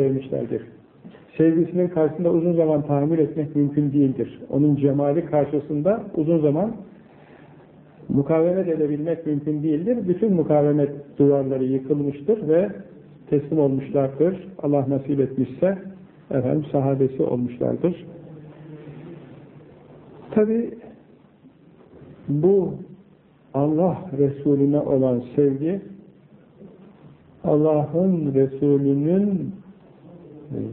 sevmişlerdir. Sevgisinin karşısında uzun zaman tahammül etmek mümkün değildir. Onun cemali karşısında uzun zaman mukavemet edebilmek mümkün değildir. Bütün mukavemet duvarları yıkılmıştır ve teslim olmuşlardır. Allah nasip etmişse efendim sahabesi olmuşlardır. Tabi bu Allah Resulüne olan sevgi Allah'ın Resulünün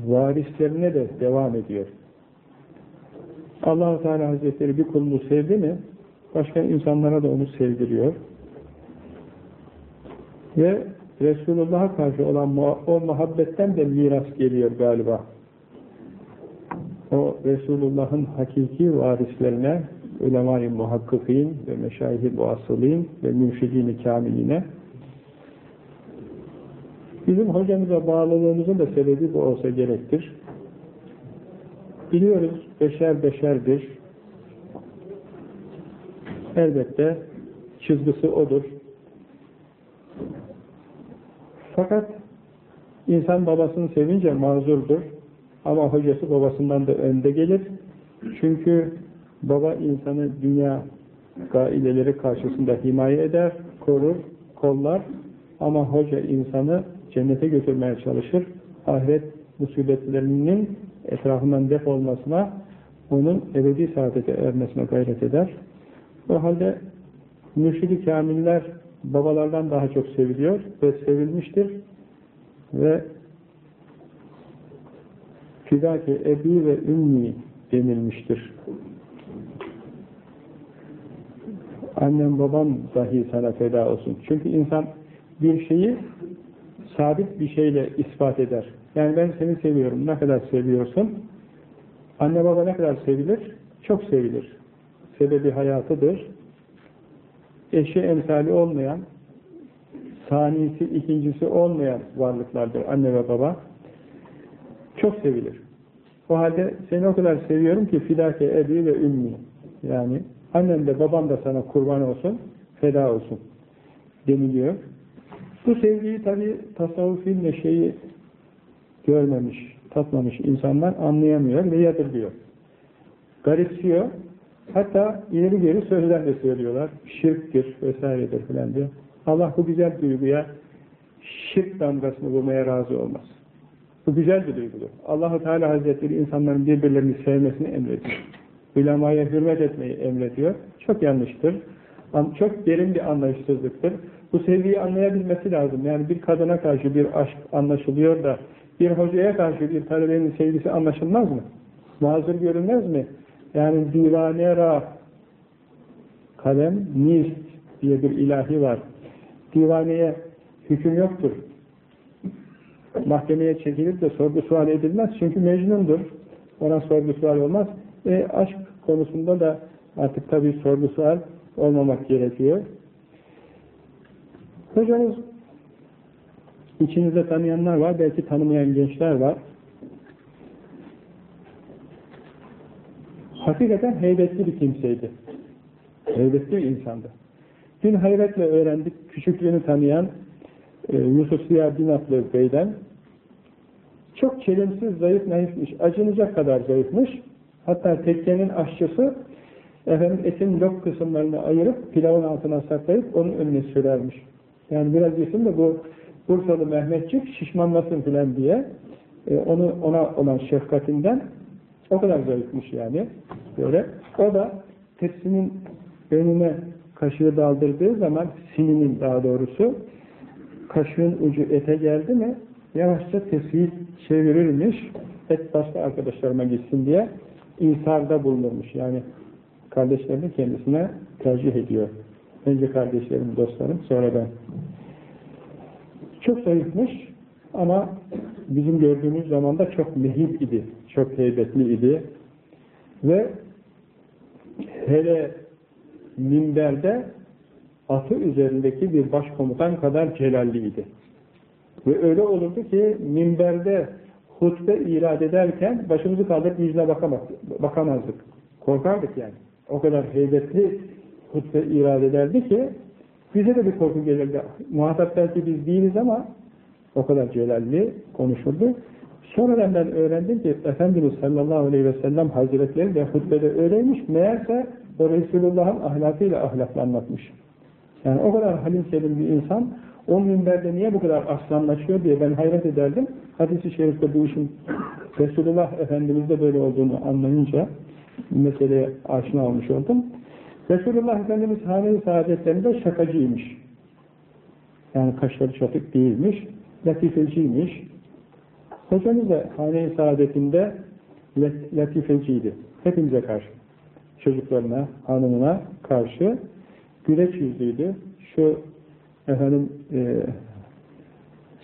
varislerine de devam ediyor. allah Teala Hazretleri bir kulunu sevdi mi başka insanlara da onu sevdiriyor. Ve Resulullah'a karşı olan o muhabbetten de miras geliyor galiba. O Resulullah'ın hakiki varislerine, ulema-i muhakkikin ve meşayih-i ve mürşidin-i kamiline bizim hocamıza bağlılığımızın da sebebi bu olsa gerektir. Biliyoruz beşer beşerdir. Elbette çizgisi odur. Fakat insan babasını sevince mazurdur. Ama hocası babasından da önde gelir. Çünkü baba insanı dünya gaileleri karşısında himaye eder, korur, kollar. Ama hoca insanı cennete götürmeye çalışır. Ahiret musibetlerinin etrafından def olmasına, onun ebedi saadete ermesine gayret eder. O halde mürşid-i kamiller babalardan daha çok seviliyor ve sevilmiştir. Ve fidâke ebi ve ümmi denilmiştir. Annem babam dahi sana feda olsun. Çünkü insan bir şeyi sabit bir şeyle ispat eder. Yani ben seni seviyorum. Ne kadar seviyorsun? Anne baba ne kadar sevilir? Çok sevilir. Sebebi hayatıdır. Eşi emsali olmayan, saniyesi, ikincisi olmayan varlıklardır anne ve baba. Çok sevilir. O halde seni o kadar seviyorum ki fidake ebi ve ümmi. Yani annem de babam da sana kurban olsun, feda olsun deniliyor. Bu sevgiyi tabi tasavvufi neşeyi görmemiş, tatmamış insanlar anlayamıyor ve yadırgıyor. Garipsiyor. Hatta ileri geri sözler de söylüyorlar. Şirktir vesairedir filan diyor. Allah bu güzel duyguya şirk damgasını vurmaya razı olmaz. Bu güzel bir duygudur. Allahu Teala Hazretleri insanların birbirlerini sevmesini emrediyor. Ulemaya hürmet etmeyi emrediyor. Çok yanlıştır. Çok derin bir anlayışsızlıktır. Bu sevgiyi anlayabilmesi lazım. Yani bir kadına karşı bir aşk anlaşılıyor da bir hocaya karşı bir talebenin sevgisi anlaşılmaz mı? Mazur görünmez mi? Yani divane ra kalem nist diye bir ilahi var. Divaneye hüküm yoktur. Mahkemeye çekilip de sorgu sual edilmez. Çünkü mecnundur. Ona sorgu sual olmaz. E, aşk konusunda da artık tabii sorgu sual olmamak gerekiyor. Hocamız içinizde tanıyanlar var, belki tanımayan gençler var. Hakikaten heybetli bir kimseydi. Heybetli bir insandı. Dün hayretle öğrendik, küçüklüğünü tanıyan e, Yusuf Ziya Binatlı Bey'den çok çelimsiz, zayıf, naifmiş, acınacak kadar zayıfmış. Hatta tekkenin aşçısı efendim etin lok kısımlarını ayırıp pilavın altına saklayıp onun önüne sürermiş. Yani biraz yesin de bu Bursalı Mehmetçik şişmanlasın filan diye e, onu ona olan şefkatinden o kadar zayıfmış yani. Böyle. O da tepsinin önüne kaşığı daldırdığı zaman sininin daha doğrusu kaşığın ucu ete geldi mi yavaşça tepsiyi çevirirmiş et başka arkadaşlarıma gitsin diye İsarda bulunurmuş. Yani kardeşlerini kendisine tercih ediyor. Önce kardeşlerim, dostlarım, sonra ben. Çok zayıfmış ama bizim gördüğümüz zaman da çok mehip idi, çok heybetli idi. Ve hele minberde atı üzerindeki bir başkomutan kadar celalliydi. Ve öyle olurdu ki minberde hutbe irad ederken başımızı kaldırıp yüzüne bakamazdık. Korkardık yani. O kadar heybetli hutbe irade ederdi ki bize de bir korku gelirdi. Muhatap belki biz değiliz ama o kadar celalli konuşurdu. Sonradan ben öğrendim ki Efendimiz sallallahu aleyhi ve sellem hazretleri de hutbede öyleymiş. Meğerse o Resulullah'ın ahlakıyla ahlakla anlatmış. Yani o kadar halim selim bir insan o minberde niye bu kadar aslanlaşıyor diye ben hayret ederdim. Hadis-i şerifte bu işin Resulullah Efendimiz'de böyle olduğunu anlayınca meseleye aşina olmuş oldum. Resulullah Efendimiz hane-i saadetlerinde şakacıymış. Yani kaşları çatık değilmiş, latifeciymiş. Hocamız da hane-i saadetinde latifeciydi. Hepimize karşı. Çocuklarına, hanımına karşı güleç yüzlüydü. Şu efendim e,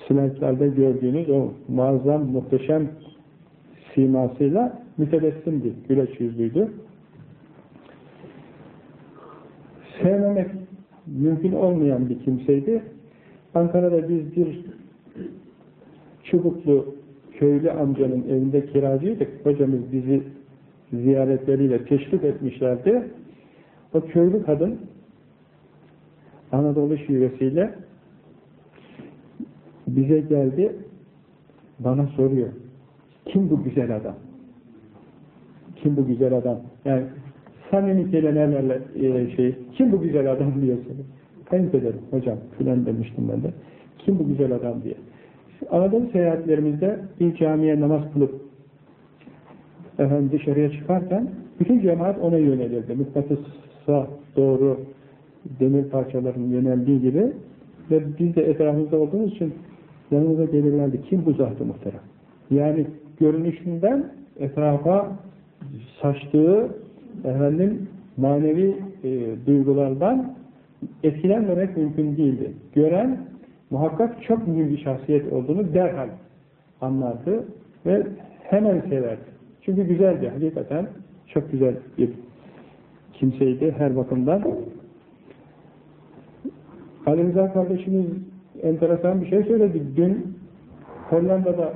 slaytlarda gördüğünüz o muazzam, muhteşem simasıyla mütebessimdi, güleç yüzlüydü. Sevmemek mümkün olmayan bir kimseydi. Ankara'da biz bir çubuklu köylü amcanın evinde kiracıydık. Hocamız bizi ziyaretleriyle teşvik etmişlerdi. O köylü kadın Anadolu şivesiyle bize geldi, bana soruyor. Kim bu güzel adam? Kim bu güzel adam? Yani samimi kelimelerle e, şey, kim bu güzel adam diye soruyor. Kayınpederim, hocam filan demiştim ben de. Kim bu güzel adam diye. Anadolu seyahatlerimizde bir camiye namaz kılıp efendim dışarıya çıkarken bütün cemaat ona yönelirdi. Mıknatısa doğru demir parçalarının yöneldiği gibi ve biz de etrafımızda olduğumuz için yanımıza gelirlerdi. Kim bu zatı muhterem? Yani görünüşünden etrafa saçtığı efendim manevi e, duygulardan etkilenmemek mümkün değildi. Gören muhakkak çok mühim bir şahsiyet olduğunu derhal anlardı ve hemen severdi. Çünkü güzeldi. Hakikaten çok güzel bir kimseydi her bakımdan. Ali Rıza kardeşimiz enteresan bir şey söyledi. Dün Hollanda'da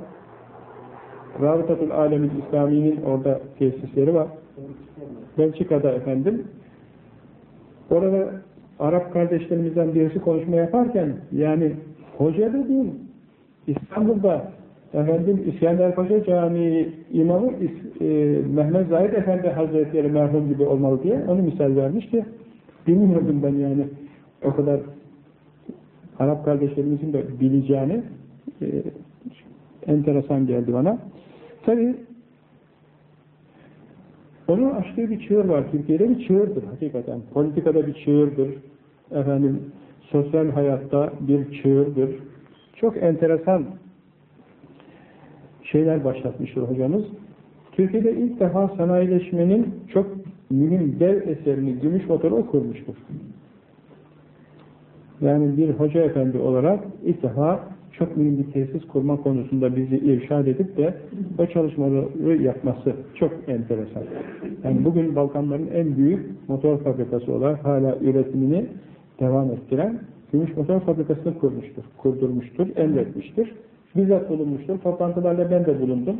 Rabıtatul Alemin İslami'nin orada tesisleri var. Belçika'da efendim. Orada Arap kardeşlerimizden birisi konuşma yaparken yani hoca da değil İstanbul'da efendim İskender Paşa Camii imamı e, Mehmet Zahid Efendi Hazretleri merhum gibi olmalı diye onu misal vermiş ki bilmiyordum ben yani o kadar Arap kardeşlerimizin de bileceğini e, enteresan geldi bana. Tabi onun açtığı bir çığır var. Türkiye'de bir çığırdır hakikaten. Politikada bir çığırdır. Efendim, sosyal hayatta bir çığırdır. Çok enteresan şeyler başlatmıştır hocamız. Türkiye'de ilk defa sanayileşmenin çok mühim dev eserini, gümüş motoru kurmuştur. Yani bir hoca efendi olarak ilk defa çok mühim bir tesis kurma konusunda bizi irşad edip de o çalışmaları yapması çok enteresan. Yani bugün Balkanların en büyük motor fabrikası olarak hala üretimini devam ettiren Gümüş Motor Fabrikası'nı kurmuştur, kurdurmuştur, emretmiştir. Bizzat bulunmuştur. Toplantılarla ben de bulundum.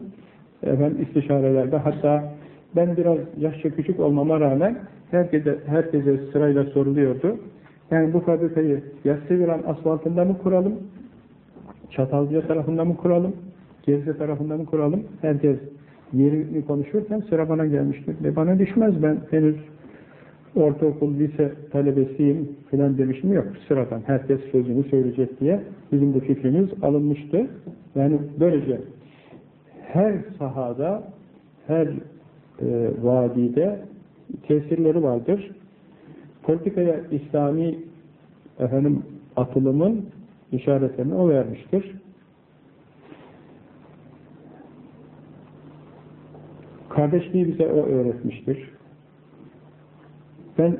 Efendim istişarelerde hatta ben biraz yaşça küçük olmama rağmen herkese, herkese sırayla soruluyordu. Yani bu fabrikayı Yassiviran asfaltında mı kuralım, Çatalca tarafında mı kuralım, Gezze tarafında mı kuralım? Herkes yerini konuşurken sıra bana gelmiştir. Ve bana düşmez ben henüz ortaokul, lise talebesiyim filan demişim yok. Sıradan herkes sözünü söyleyecek diye bizim de fikrimiz alınmıştı. Yani böylece her sahada, her e, vadide tesirleri vardır politikaya İslami efendim atılımın işaretlerini o vermiştir. Kardeşliği bize o öğretmiştir. Ben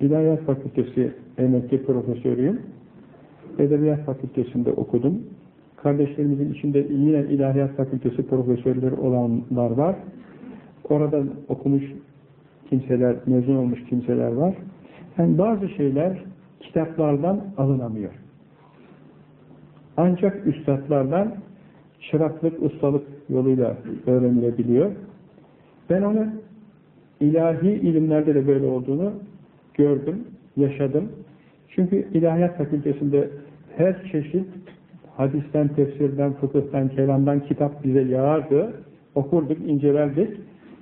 İlahiyat Fakültesi emekli profesörüyüm. Edebiyat Fakültesi'nde okudum. Kardeşlerimizin içinde yine İlahiyat Fakültesi profesörleri olanlar var. Oradan okumuş kimseler, mezun olmuş kimseler var. Yani bazı şeyler kitaplardan alınamıyor. Ancak üstadlardan çıraklık, ustalık yoluyla öğrenilebiliyor. Ben onu ilahi ilimlerde de böyle olduğunu gördüm, yaşadım. Çünkü ilahiyat fakültesinde her çeşit hadisten, tefsirden, fıkıhtan, kelamdan kitap bize yağardı. Okurduk, incelerdik,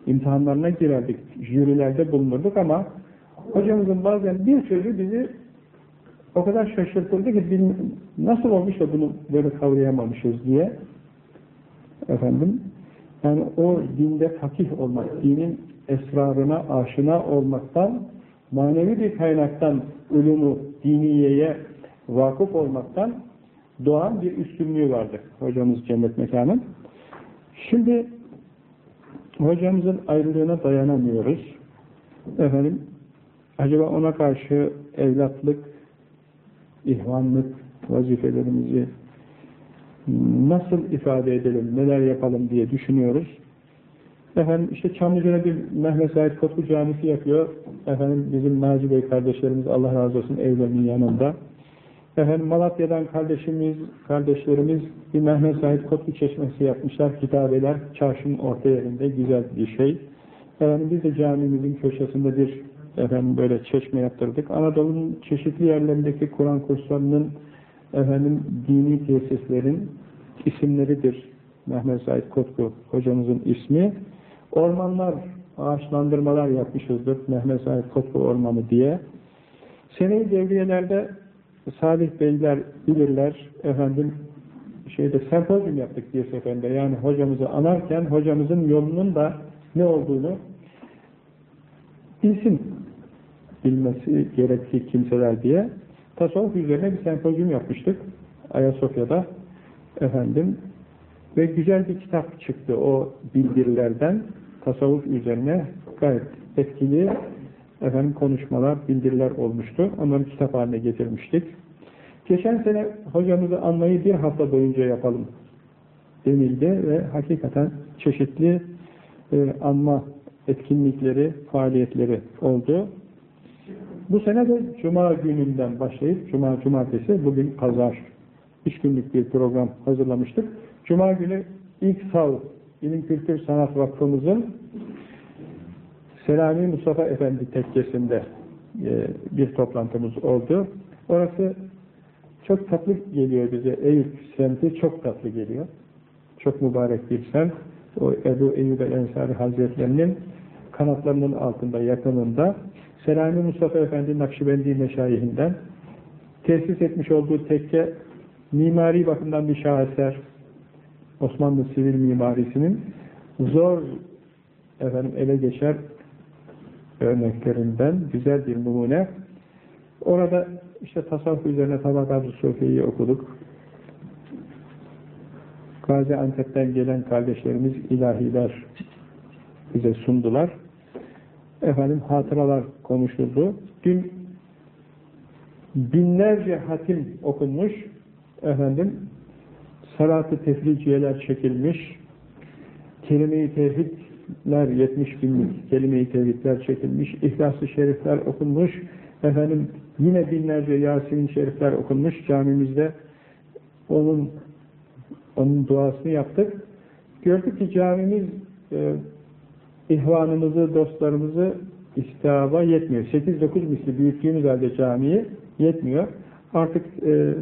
imtihanlarına girerdik, jürilerde bulunurduk ama hocamızın bazen bir sözü bizi o kadar şaşırtırdı ki nasıl olmuş da bunu böyle kavrayamamışız diye efendim yani o dinde fakih olmak, dinin esrarına aşina olmaktan manevi bir kaynaktan ulumu diniyeye vakıf olmaktan doğan bir üstünlüğü vardır hocamız cennet mekanın. Şimdi hocamızın ayrılığına dayanamıyoruz. Efendim acaba ona karşı evlatlık, ihvanlık vazifelerimizi nasıl ifade edelim, neler yapalım diye düşünüyoruz. Efendim işte Çamlıca'da bir Mehmet Said Kotku Camisi yapıyor. Efendim bizim Naci Bey kardeşlerimiz Allah razı olsun evlerinin yanında. Efendim Malatya'dan kardeşimiz, kardeşlerimiz bir Mehmet Said Kotku Çeşmesi yapmışlar. Kitabeler çarşının orta yerinde güzel bir şey. Efendim biz de camimizin köşesinde bir efendim böyle çeşme yaptırdık. Anadolu'nun çeşitli yerlerindeki Kur'an kurslarının efendim dini tesislerin isimleridir. Mehmet Said Kotku hocamızın ismi. Ormanlar, ağaçlandırmalar yapmışızdır. Mehmet Said Kotku Ormanı diye. Seneyi devriyelerde Salih Beyler bilirler. Efendim şeyde sempozyum yaptık bir seferde. Yani hocamızı anarken hocamızın yolunun da ne olduğunu bilsin bilmesi gerekli kimseler diye tasavvuf üzerine bir sempozyum yapmıştık Ayasofya'da efendim ve güzel bir kitap çıktı o bildirilerden tasavvuf üzerine gayet etkili efendim konuşmalar, bildiriler olmuştu. Onları kitap haline getirmiştik. Geçen sene hocamızı anmayı bir hafta boyunca yapalım denildi ve hakikaten çeşitli e, anma etkinlikleri, faaliyetleri oldu. Bu sene de Cuma gününden başlayıp, Cuma, Cumartesi, bugün Pazar, üç günlük bir program hazırlamıştık. Cuma günü ilk sav, İlim Kültür Sanat Vakfımızın Selami Mustafa Efendi tekkesinde e, bir toplantımız oldu. Orası çok tatlı geliyor bize. Eyüp semti çok tatlı geliyor. Çok mübarek bir semt. O Ebu Eyyub el-Ensari Hazretlerinin kanatlarının altında, yakınında Selami Mustafa Efendi Nakşibendi Meşayihinden tesis etmiş olduğu tekke mimari bakımdan bir şaheser Osmanlı sivil mimarisinin zor efendim ele geçer örneklerinden güzel bir numune. Orada işte tasavvuf üzerine Tabakat-ı Sofiye'yi okuduk. Gaziantep'ten gelen kardeşlerimiz ilahiler bize sundular. Efendim hatıralar konuşuldu. Dün binlerce hatim okunmuş. Efendim salatı tefriciyeler çekilmiş. Kelime-i tevhidler 70 binlik kelime-i tevhidler çekilmiş. İhlas-ı şerifler okunmuş. Efendim yine binlerce Yasin-i şerifler okunmuş camimizde. Onun onun duasını yaptık. Gördük ki camimiz e, ihvanımızı, dostlarımızı istihaba yetmiyor. 8-9 misli büyüklüğümüz halde camiyi yetmiyor. Artık e,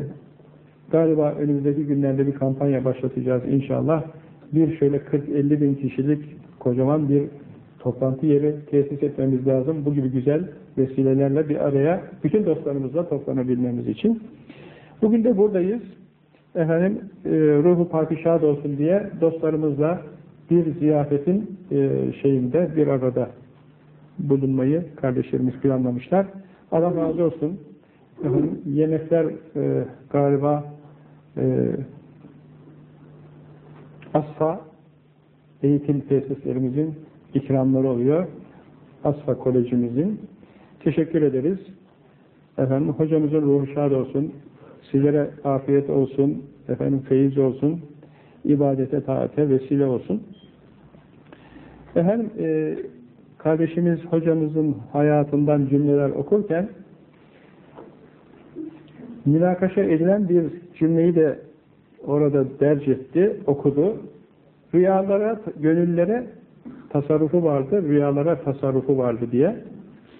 galiba önümüzdeki günlerde bir kampanya başlatacağız inşallah. Bir şöyle 40-50 bin kişilik kocaman bir toplantı yeri tesis etmemiz lazım. Bu gibi güzel vesilelerle bir araya bütün dostlarımızla toplanabilmemiz için. Bugün de buradayız. Efendim e, ruhu pakişad olsun diye dostlarımızla bir ziyafetin e, şeyinde bir arada bulunmayı kardeşlerimiz planlamışlar. Allah razı olsun. Yemekler e, galiba e, Asfa eğitim tesislerimizin ikramları oluyor. Asfa Kolejimizin. Teşekkür ederiz. Efendim hocamızın ruhu şad olsun. Sizlere afiyet olsun. Efendim feyiz olsun. ibadete, taate vesile olsun. Efendim e, kardeşimiz hocamızın hayatından cümleler okurken münakaşa edilen bir cümleyi de orada derc etti, okudu. Rüyalara, gönüllere tasarrufu vardı, rüyalara tasarrufu vardı diye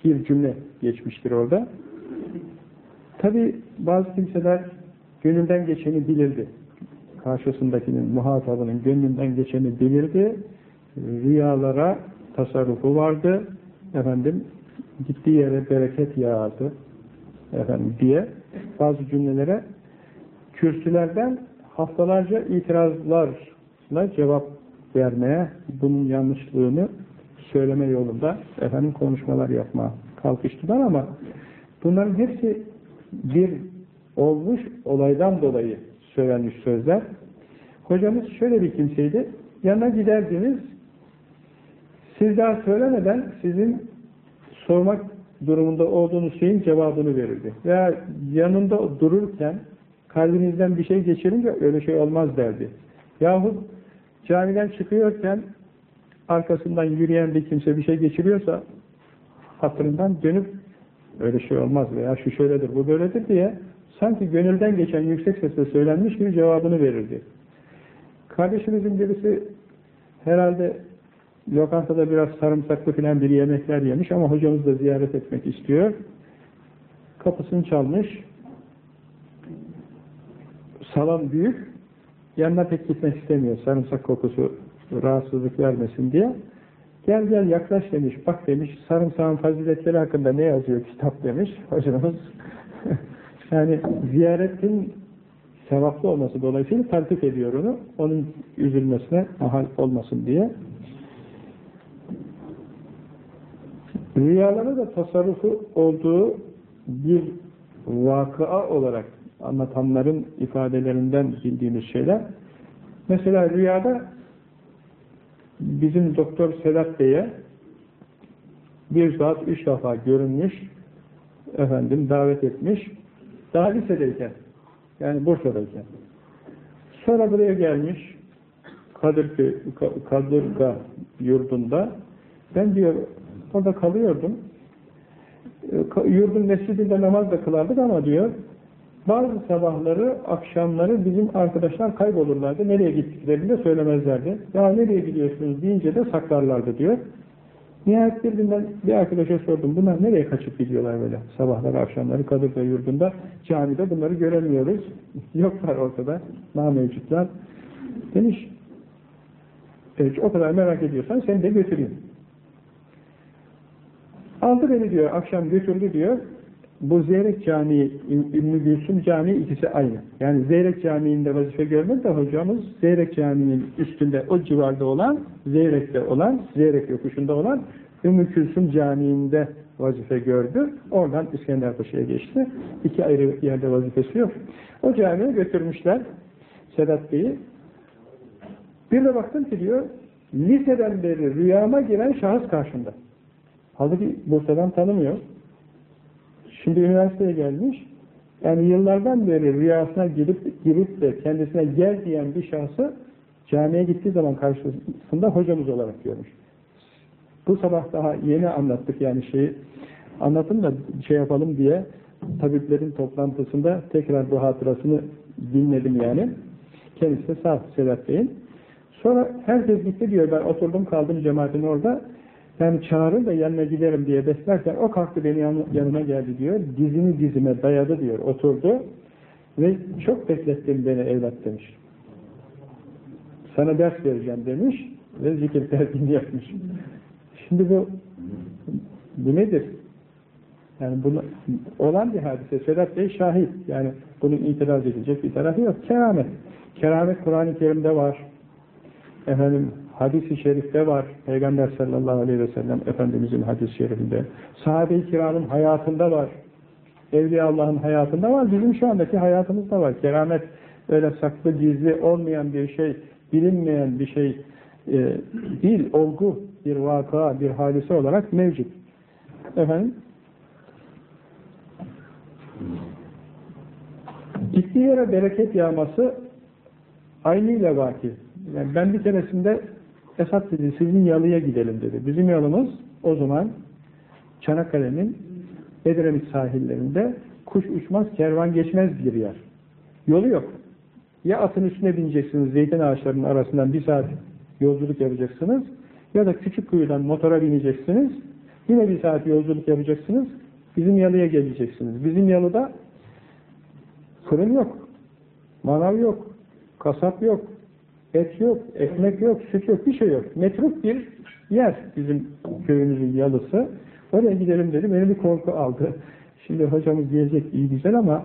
bir cümle geçmiştir orada. Tabi bazı kimseler gönülden geçeni bilirdi. karşısındakinin, muhatabının gönlünden geçeni bilirdi. Rüyalara tasarrufu vardı. Efendim, gittiği yere bereket yağardı. Efendim diye bazı cümlelere kürsülerden haftalarca itirazlarla cevap vermeye, bunun yanlışlığını söyleme yolunda efendim konuşmalar yapmaya kalkıştılar ama bunların hepsi bir olmuş olaydan dolayı söylenmiş sözler. Hocamız şöyle bir kimseydi. Yanına giderdiniz, siz daha söylemeden sizin sormak durumunda olduğunuz şeyin cevabını verirdi. Veya yanında dururken kalbinizden bir şey geçirince öyle şey olmaz derdi. Yahut camiden çıkıyorken arkasından yürüyen bir kimse bir şey geçiriyorsa hatırından dönüp öyle şey olmaz veya şu şöyledir, bu böyledir diye sanki gönülden geçen yüksek sesle söylenmiş gibi cevabını verirdi. Kardeşimizin birisi herhalde lokantada biraz sarımsaklı filan bir yemekler yemiş ama hocamız da ziyaret etmek istiyor. Kapısını çalmış. Salon büyük. Yanına pek gitmek istemiyor. Sarımsak kokusu rahatsızlık vermesin diye. Gel gel yaklaş demiş. Bak demiş sarımsağın faziletleri hakkında ne yazıyor kitap demiş. Hocamız yani ziyaretin sevaplı olması dolayısıyla tartip ediyor onu. Onun üzülmesine mahal olmasın diye. Rüyalara da tasarrufu olduğu bir vakıa olarak anlatanların ifadelerinden bildiğimiz şeyler. Mesela rüyada bizim Doktor Sedat Bey'e bir saat üç defa görünmüş, efendim davet etmiş, daha lisedeyken, yani Bursa'dayken. Sonra buraya gelmiş, Kadir, Kadırga yurdunda, ben diyor, orada kalıyordum, yurdun mescidinde namaz da kılardık ama diyor, bazı sabahları, akşamları bizim arkadaşlar kaybolurlardı. Nereye gittiklerini de söylemezlerdi. Ya nereye gidiyorsunuz deyince de saklarlardı diyor. Nihayet bir günden bir arkadaşa sordum. Bunlar nereye kaçıp gidiyorlar böyle? Sabahları, akşamları Kadırga yurdunda, camide bunları göremiyoruz. Yoklar ortada. Namevcutlar. Demiş, evet, o kadar merak ediyorsan seni de götüreyim. Aldı beni diyor, akşam götürdü diyor bu Zeyrek Camii, Ümmü Gülsüm Camii ikisi aynı. Yani Zeyrek Camii'nde vazife görmedi de hocamız Zeyrek Camii'nin üstünde o civarda olan, Zeyrek'te olan, Zeyrek yokuşunda olan Ümmü Gülsüm Camii'nde vazife gördü. Oradan İskenderpaşa'ya geçti. İki ayrı yerde vazifesi yok. O camiye götürmüşler Sedat Bey'i. Bir de baktım ki diyor, liseden beri rüyama giren şahıs karşımda. Halbuki Bursa'dan tanımıyor. Şimdi üniversiteye gelmiş, yani yıllardan beri rüyasına girip, girip de kendisine gel diyen bir şahsı camiye gittiği zaman karşısında hocamız olarak görmüş. Bu sabah daha yeni anlattık yani şeyi anlatın da şey yapalım diye tabiplerin toplantısında tekrar bu hatırasını dinledim yani. Kendisi de Sedat Bey'in. Sonra herkes gitti diyor ben oturdum kaldım cemaatin orada ben çağırır da yanına giderim diye beslerken o kalktı beni yanıma geldi diyor. Dizini dizime dayadı diyor. Oturdu ve çok beklettin beni evlat demiş. Sana ders vereceğim demiş ve zikir terbiyini yapmış. Şimdi bu bu nedir? Yani bunu olan bir hadise. Sedat Bey şahit. Yani bunun itiraz edilecek bir tarafı yok. Keramet. Keramet Kur'an-ı Kerim'de var. Efendim hadis-i şerifte var. Peygamber sallallahu aleyhi ve sellem Efendimizin hadis-i şerifinde. Sahabe-i kiramın hayatında var. Evliya Allah'ın hayatında var. Bizim şu andaki hayatımızda var. Keramet öyle saklı gizli olmayan bir şey, bilinmeyen bir şey e, değil, olgu, bir vaka, bir hadise olarak mevcut. Efendim? Gittiği yere bereket yağması aynıyla vaki. Yani ben bir keresinde Esat dedi sizin yalıya gidelim dedi. Bizim yalımız o zaman Çanakkale'nin Edremit sahillerinde kuş uçmaz, kervan geçmez bir yer. Yolu yok. Ya atın üstüne bineceksiniz, zeytin ağaçlarının arasından bir saat yolculuk yapacaksınız ya da küçük kuyudan motora bineceksiniz, yine bir saat yolculuk yapacaksınız, bizim yalıya geleceksiniz. Bizim yalıda fırın yok, manav yok, kasap yok, et yok, ekmek yok, süt yok, bir şey yok. Metruk bir yer bizim köyümüzün yalısı. Oraya gidelim dedim, beni bir korku aldı. Şimdi hocamız diyecek iyi güzel ama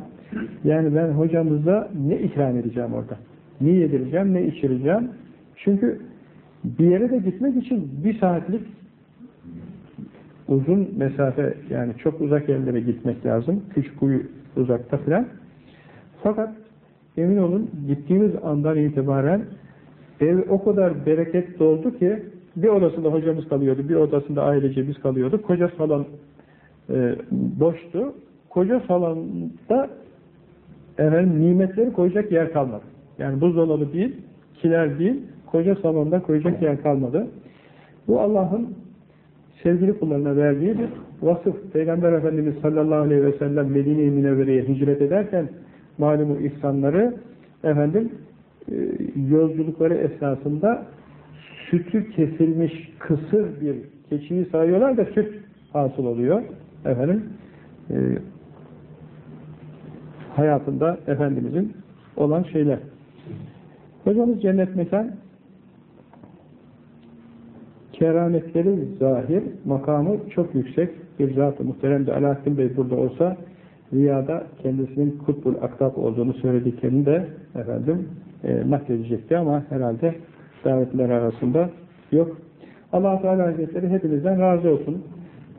yani ben hocamıza ne ikram edeceğim orada? Ne yedireceğim, ne içireceğim? Çünkü bir yere de gitmek için bir saatlik uzun mesafe yani çok uzak yerlere gitmek lazım. Küçük kuyu uzakta filan. Fakat emin olun gittiğimiz andan itibaren ev o kadar bereket doldu ki bir odasında hocamız kalıyordu, bir odasında ailece biz kalıyorduk. Koca salon e, boştu. Koca salonda efendim, nimetleri koyacak yer kalmadı. Yani buzdolabı değil, kiler değil, koca salonda koyacak yer kalmadı. Bu Allah'ın sevgili kullarına verdiği bir vasıf. Peygamber Efendimiz sallallahu aleyhi ve sellem Medine-i Münevvere'ye hicret ederken malumu ihsanları efendim yolculukları esnasında sütü kesilmiş kısır bir keçiyi sayıyorlar da süt hasıl oluyor. Efendim e, hayatında Efendimizin olan şeyler. Hocamız cennet mekan kerametleri zahir, makamı çok yüksek bir zat-ı muhterem de Alaaddin Bey burada olsa rüyada kendisinin kutbul aktab olduğunu söylediklerini de efendim e, nakledecekti ama herhalde davetler arasında yok. allah Teala Hazretleri hepinizden razı olsun.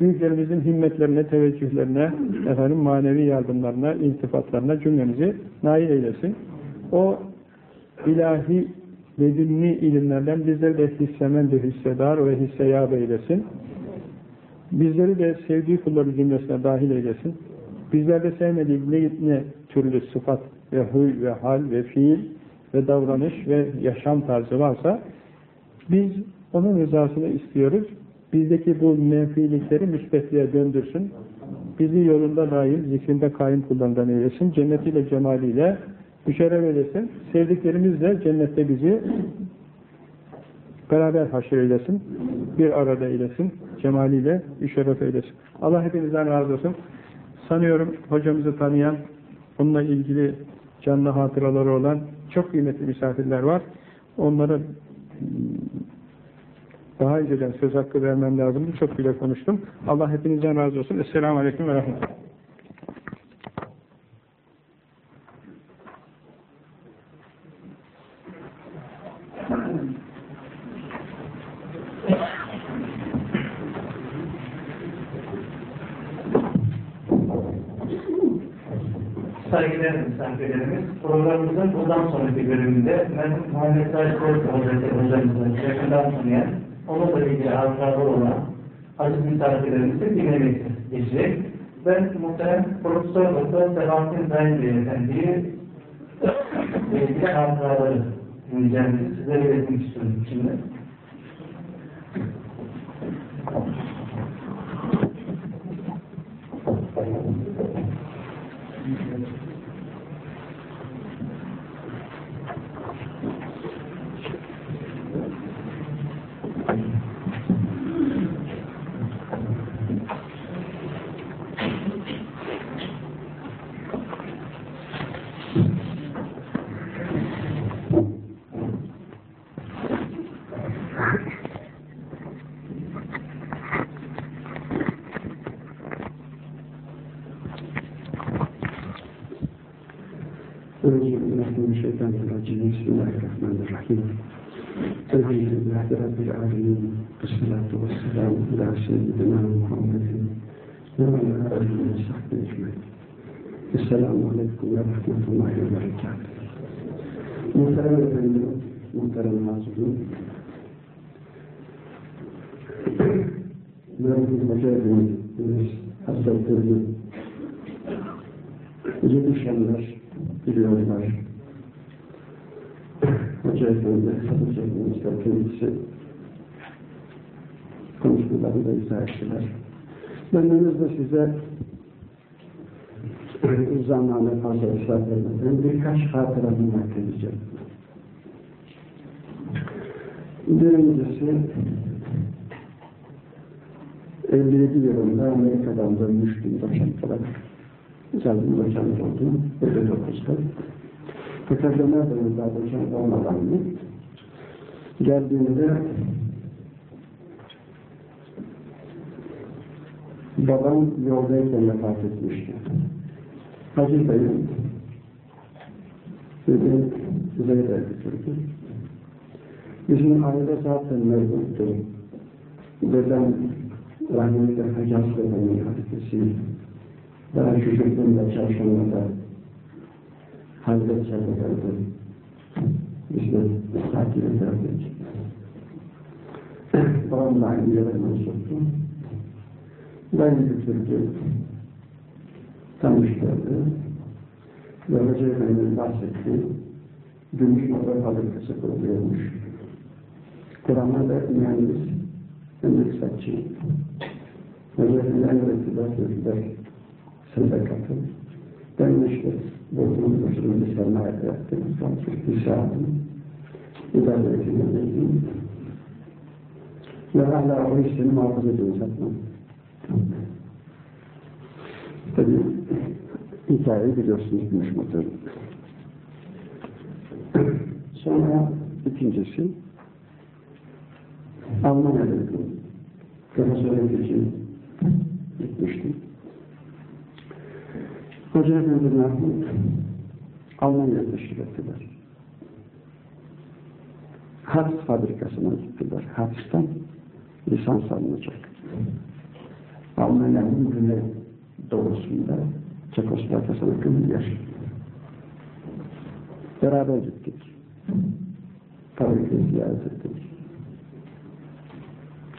Büyüklerimizin himmetlerine, teveccühlerine, efendim manevi yardımlarına, iltifatlarına cümlemizi nail eylesin. O ilahi ledünni ilimlerden bizleri de hissemendü hissedar ve hisseyab eylesin. Bizleri de sevdiği kulları cümlesine dahil eylesin. Bizlerde sevmediği ne, ne türlü sıfat ve huy ve hal ve fiil ve davranış ve yaşam tarzı varsa biz onun rızasını istiyoruz. Bizdeki bu menfiilikleri müsbetliğe döndürsün. Bizi yolunda daim, zikrinde kaim kullarından eylesin. Cennetiyle, cemaliyle müşerref eylesin. Sevdiklerimizle cennette bizi beraber haşir eylesin. Bir arada eylesin. Cemaliyle müşerref eylesin. Allah hepinizden razı olsun. Sanıyorum hocamızı tanıyan, onunla ilgili canlı hatıraları olan çok kıymetli misafirler var. Onlara daha önceden söz hakkı vermem lazımdı. Çok bile konuştum. Allah hepinizden razı olsun. Esselamu Aleyküm ve Rahmetullah. Misafirlerimiz, programımızın bundan sonraki bölümünde ben Muhammed Said Korku Hazretleri hocamızı yakından tanıyan, onunla ilgili hatıralar olan aziz misafirlerimizi dinlemek geçecek. Ben muhterem Profesör Doktor Sebahattin Zayn Beyefendi'yi ilgili hatıraları dinleyeceğimizi sizlere iletmek istiyorum şimdi. سيدنا محمد وعلى آله وصحبه أجمعين السلام عليكم ورحمة الله وبركاته. محترم الأمير محترم الناظرون مرحبا مجاهدون ونس عز وجل Yetişenler, biliyorlar. Hoca Efendi, Hatice Efendi, kendisi konuşmalarında izah ettiler. Ben de size zamanı fazla ısrar vermeden birkaç hatıramı nakledeceğim. Birincisi 57 yılında Amerika'dan dönmüştüm doçent olarak. Zaten doçent oldum 59'da. Fıkıhlarına da müdahale olmadan mı? Geldiğinde babam yoldayken vefat etmişti. Hacı Bey'in dedi, Zeyre götürdü. Bizim aile zaten mevcuttu. Dedem rahmetli Hacı Aslı'nın halifesiydi. Daha çocukluğumda çarşambada Hazreti Çarşamba'da biz de takip ederdik. Babamla aynı yere mensuptu. Ben götürdüm. Tanıştırdı. Ve Hoca Efendi'nin bahsetti. Gümüş motor fabrikası kuruluyormuş. Kur'an'a da mühendis, emeksaçı. Hoca Efendi'nin emrettiler, dediler, sen de katıl. Ben işte bulduğum başımı bir sermaye yaptım. Son bir saatim. İdare edilmeliydim. Ve hala o işini muhafaza ediyorum satmam. Tabii hikayeyi biliyorsunuz gümüş motor. Sonra ikincisi Almanya'da profesörlük için gitmiştim. Hoca Efendi Mahmut Almanya'ya teşrif ettiler. Harz fabrikasına gittiler. Harz'tan lisans alınacak. Almanya'nın güney doğusunda Çekoslovakya'sına bir yer. Beraber gittik. Fabrikayı ziyaret ettik.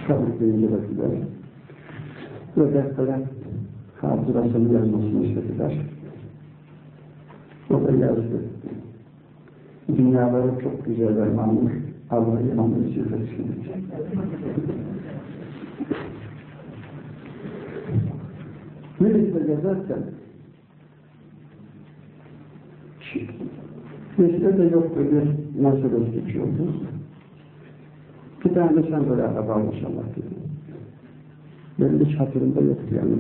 Fabrikayı incelediler. Ve deftere hatırasını yazmasını istediler. O da yazdı. Dünyaları çok güzel mamur. Allah'ı imanı silversin. Nerede gezerken Bizde de yoktu bir Mercedes geçiyordu. Bir tane sen böyle araba almış Allah dedi. Benim hiç hatırımda yoktu yani.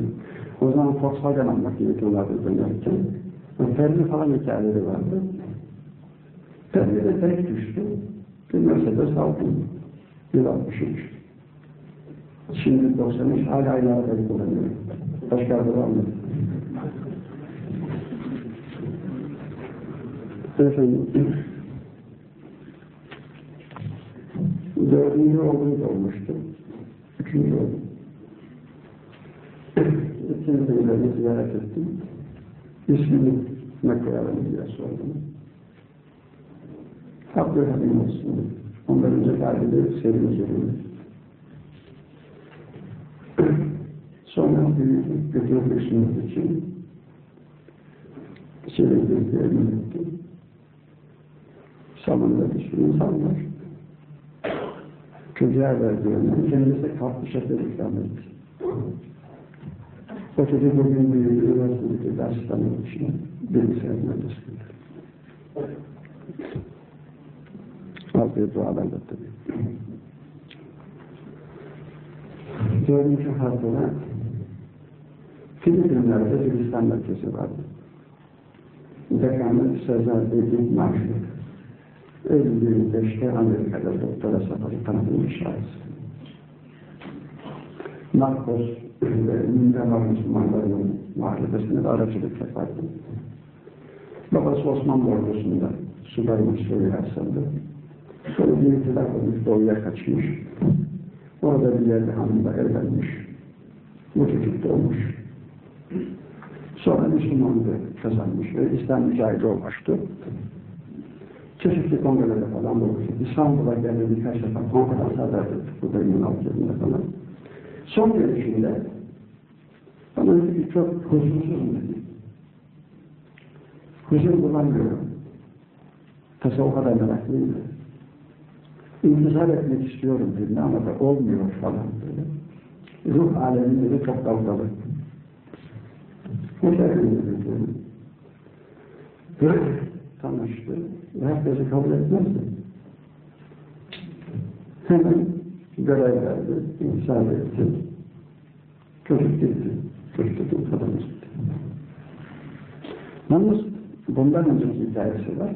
O zaman Volkswagen almak gerekiyorlardı dönerken. Fermi falan hikayeleri vardı. Fermi de tek düştü. Bir Mercedes aldım. 163. Şimdi 93 hala aynı arabayı kullanıyorum. Başka araba almadım. Efendim, dördüncü oğlum olmuştu. Üçüncü oğlum. İkinci birilerini ziyaret ettim. İsmini ne koyalım diye sordum. Abdülhamim olsun. Ondan önce kalbide Selim Üzerinde. Sonra büyüdük, götürmüşsünüz için Üzerinde ettim. Salonda bir sürü insan var. Çocuğa verdiğinden kendisi kalkmış şekilde ikram etti. O çocuk bugün bir üniversitedeki ders tanımışlar. Bilgisayar mühendisliğinde. Aldığı dualarla tabii. Dördüncü harfına Filipinler'de Filistin merkezi vardı. Dekanı Sezer Edip Marşuk. 55'te Amerika'da doktora safhası tanıtılmış şahıs. Marcos ve Mindanao Müslümanlarının muhalefesine de aracılık yapardı. Babası Osmanlı ordusunda subay Mustafa Hasan'dı. Sonra bir itilaf olmuş, doğuya kaçmış. Orada bir yerde hanımla evlenmiş. Bu çocuk doğmuş. Sonra Müslümanlığı kazanmış ve İslam mücahidi olmuştu çeşitli kongrelerde falan bulmuşum. İstanbul'a geldi birkaç defa konferanslar verdi. Burada İmam Avcı'nda falan. Son görüşünde bana dedi ki çok huzursuzum dedi. Huzur bulamıyorum. Tasavvuf kadar meraklıyım dedi. İntizar etmek istiyorum dedi ama da olmuyor falan dedi. Ruh aleminde de çok dalgalı. Şekilde dedi tanıştı. Herkesi kabul etmezdi. Hemen görev verdi, imsal etti. Çocuk gitti. Çocuk kadın gitti. Yalnız bundan önceki hikayesi var.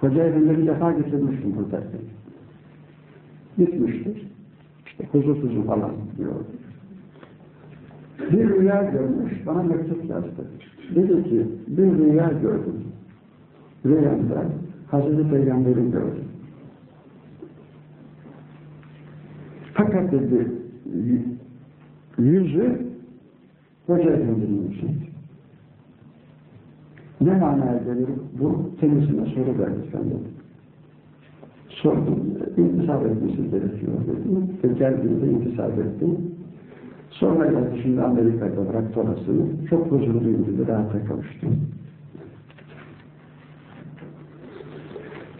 Hoca Efendi bir defa getirmiştim buradayken. Gitmiştir. İşte huzursuzum falan diyordu. Bir rüya görmüş, bana mektup yazdı. Dedi ki, bir rüya gördüm. Rüyamda Hazreti Peygamber'i gördüm. Fakat dedi, yüzü Hoca Efendi'nin yüzüydü. Ne manaya gelir bu? Kendisine soru ver lütfen dedi. Sordum, intisap etmesi gerekiyor dedim. Ve geldiğinde intisap ettim. Sonra geldi şimdi Amerika'da bıraktı orasını. Çok huzurluyum dedi, rahata kavuştum.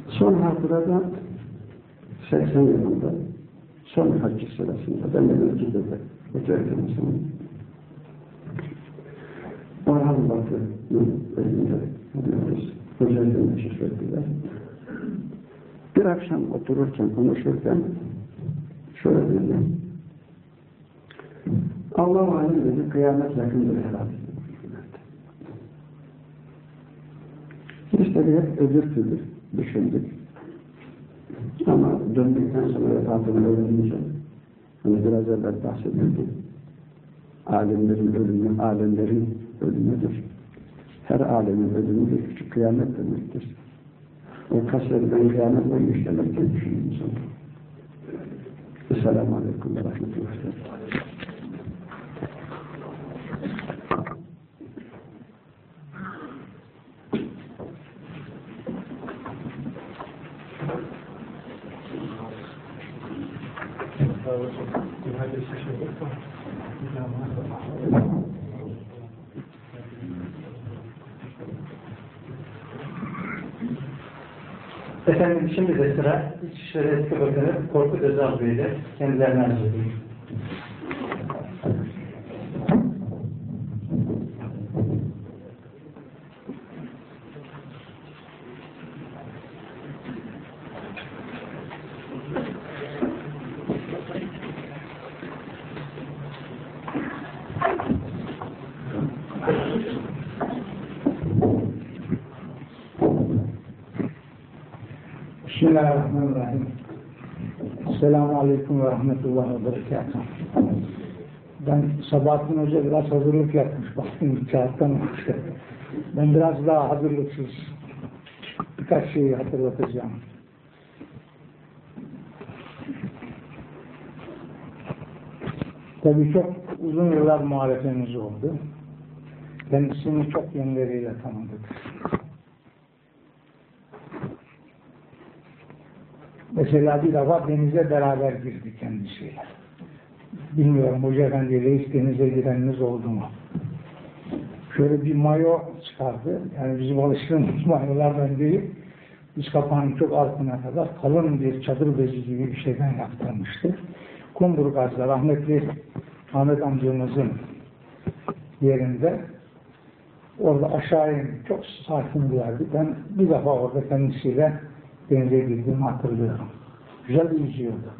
Son hatırada 80 yılında son haccı sırasında ben de Mekke'de Hoca Efendimiz'in Orhan Batı'nın elinde biliyoruz. Hoca Efendi şişirdiler. Bir akşam otururken, konuşurken şöyle dedi. Allah alem dedi, kıyamet yakındır herhalde. Biz tabi hep öbür türlü düşündük. Ama döndükten sonra vefatını öğrenince, hani biraz evvel bahsedildi, alemlerin ölümü, alemlerin ölümüdür. Her alemin ölümü bir küçük kıyamet demektir. O kasreden kıyamet olmuş demek diye düşünün insan. Esselamu Aleyküm ve Rahmetullah. Şimdi de sıra İçişleri Eski Bakanı Korkut Özal Bey'de kendilerine arz edeyim. Bismillahirrahmanirrahim. Selamun Aleyküm ve Rahmetullahi ve Berekatuhu. Ben Sabahattin Hoca biraz hazırlık yapmış. Baktım kağıttan olmuş. Ben biraz daha hazırlıksız birkaç şeyi hatırlatacağım. Tabii çok uzun yıllar muhalefemiz oldu. Kendisini çok yönleriyle tanıdık. Mesela bir defa denize beraber girdi kendisiyle. Bilmiyorum Hoca Efendi'yle hiç denize gireniniz oldu mu? Şöyle bir mayo çıkardı. Yani bizim alıştığımız mayolardan değil. Üst kapağın çok altına kadar kalın bir çadır bezi gibi bir şeyden yaptırmıştı. Kumburgaz'da rahmetli Ahmet amcamızın yerinde orada aşağı in, çok sakin bir yerdi. Ben bir defa orada kendisiyle denize girdiğimi hatırlıyorum. Güzel bir yüzüyordu.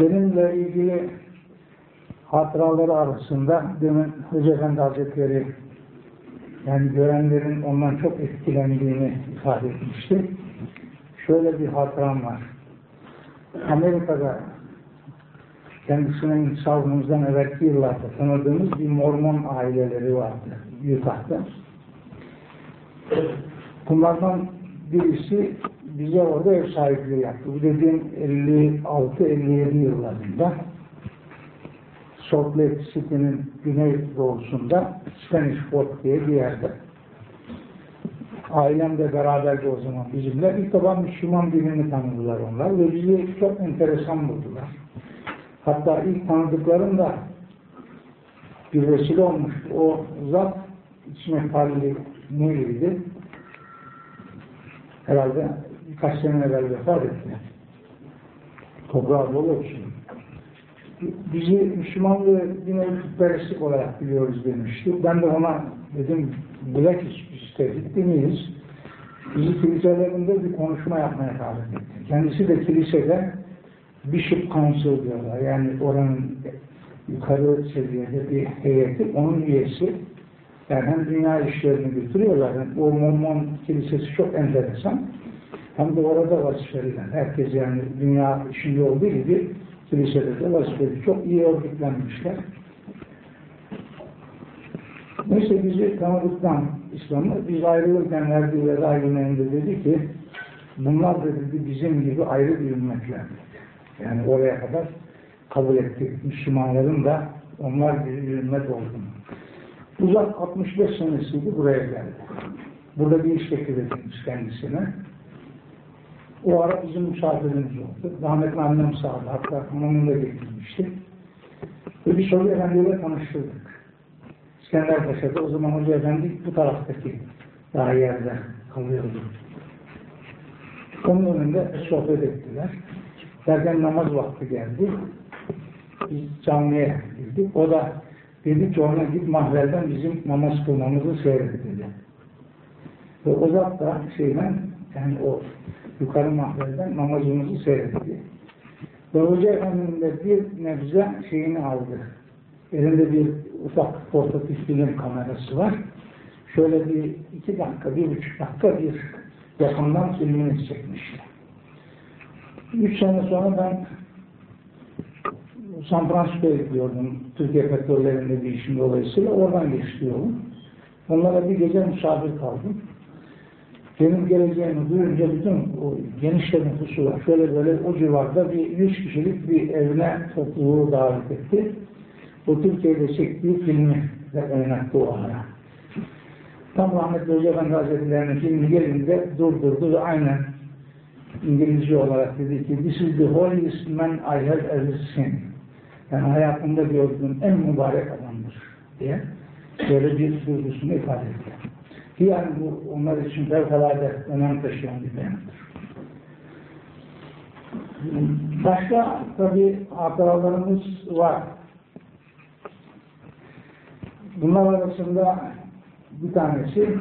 Benimle ilgili hatıraları arasında demin Hoca Efendi Hazretleri yani görenlerin ondan çok etkilendiğini ifade etmişti. Şöyle bir hatıram var. Amerika'da kendisine intisabımızdan evvelki yıllarda tanıdığımız bir Mormon aileleri vardı Utah'ta. Bunlardan birisi bize orada ev sahipliği yaptı. Bu dediğim 56-57 yıllarında Salt Lake City'nin güneydoğusunda Spanish diye bir yerde. Ailem de beraberdi o zaman bizimle. İlk defa Müslüman birini tanıdılar onlar ve bizi çok enteresan buldular. Hatta ilk tanıdıklarım da bir vesile olmuştu. O zat içine parli neydi? Herhalde birkaç sene evvel vefat etti. Toprağı bol olsun. Bizi Müslümanlığı yine Türkperestlik olarak biliyoruz demişti. Ben de ona dedim, bilakis biz tevhid diniyiz. Bizi kiliselerinde bir konuşma yapmaya davet etti. Kendisi de kilisede Bishop Council diyorlar. Yani oranın yukarı seviyede bir heyeti, onun üyesi. Yani hem dünya işlerini götürüyorlar. Yani o Mormon kilisesi çok enteresan. Hem de orada vazifeliler. Herkes yani dünya işinde olduğu gibi kilisede de vazifeli. Çok iyi örgütlenmişler. Neyse bizi tanıdıktan İslam'ı biz ayrılırken verdiği veda yemeğinde dedi ki bunlar da dedi bizim gibi ayrı bir ümmetler. Yani oraya kadar kabul ettik. Müslümanların da onlar bir ümmet olduğunu. Uzak 65 senesiydi buraya geldi. Burada bir iş teklif kendisine. O ara bizim misafirimiz oldu. Rahmetli annem sağdı. Hatta hanımını da getirmişti. Ve bir soru efendiyle tanıştırdık. İskender Paşa'da o zaman Hoca Efendi bu taraftaki daha yerde kalıyordu. Onun önünde sohbet ettiler. Derken namaz vakti geldi. Biz camiye girdik. O da dedi ki ona git mahverden bizim namaz kılmamızı seyret dedi. Ve o zat da şeyden yani o yukarı mahverden namazımızı seyretti. Ve Hoca Efendi'nin de bir nebze şeyini aldı. Elinde bir ufak portatif film kamerası var. Şöyle bir iki dakika, bir buçuk dakika bir yakından filmini çekmişti. Üç sene sonra ben San Francisco'ya gidiyordum. Türkiye petrollerinde bir işim dolayısıyla oradan geçti yolum. Onlara bir gece misafir kaldım. Benim geleceğimi duyunca bütün o geniş nüfusu. Şöyle böyle o civarda bir yüz kişilik bir evine topluluğu davet etti. O Türkiye'de çektiği filmi de oynattı o ara. Tam rahmetli Hoca Efendi Hazretleri'nin filmi gelince durdurdu ve aynen İngilizce olarak dedi ki This is the holiest man I have ever seen. Yani hayatımda gördüğüm en mübarek adamdır diye böyle bir duygusunu ifade. Ki yani bu onlar için fevkalade önem taşıyan bir beyandır. Başka tabi hatıralarımız var. Bunlar arasında bir tanesi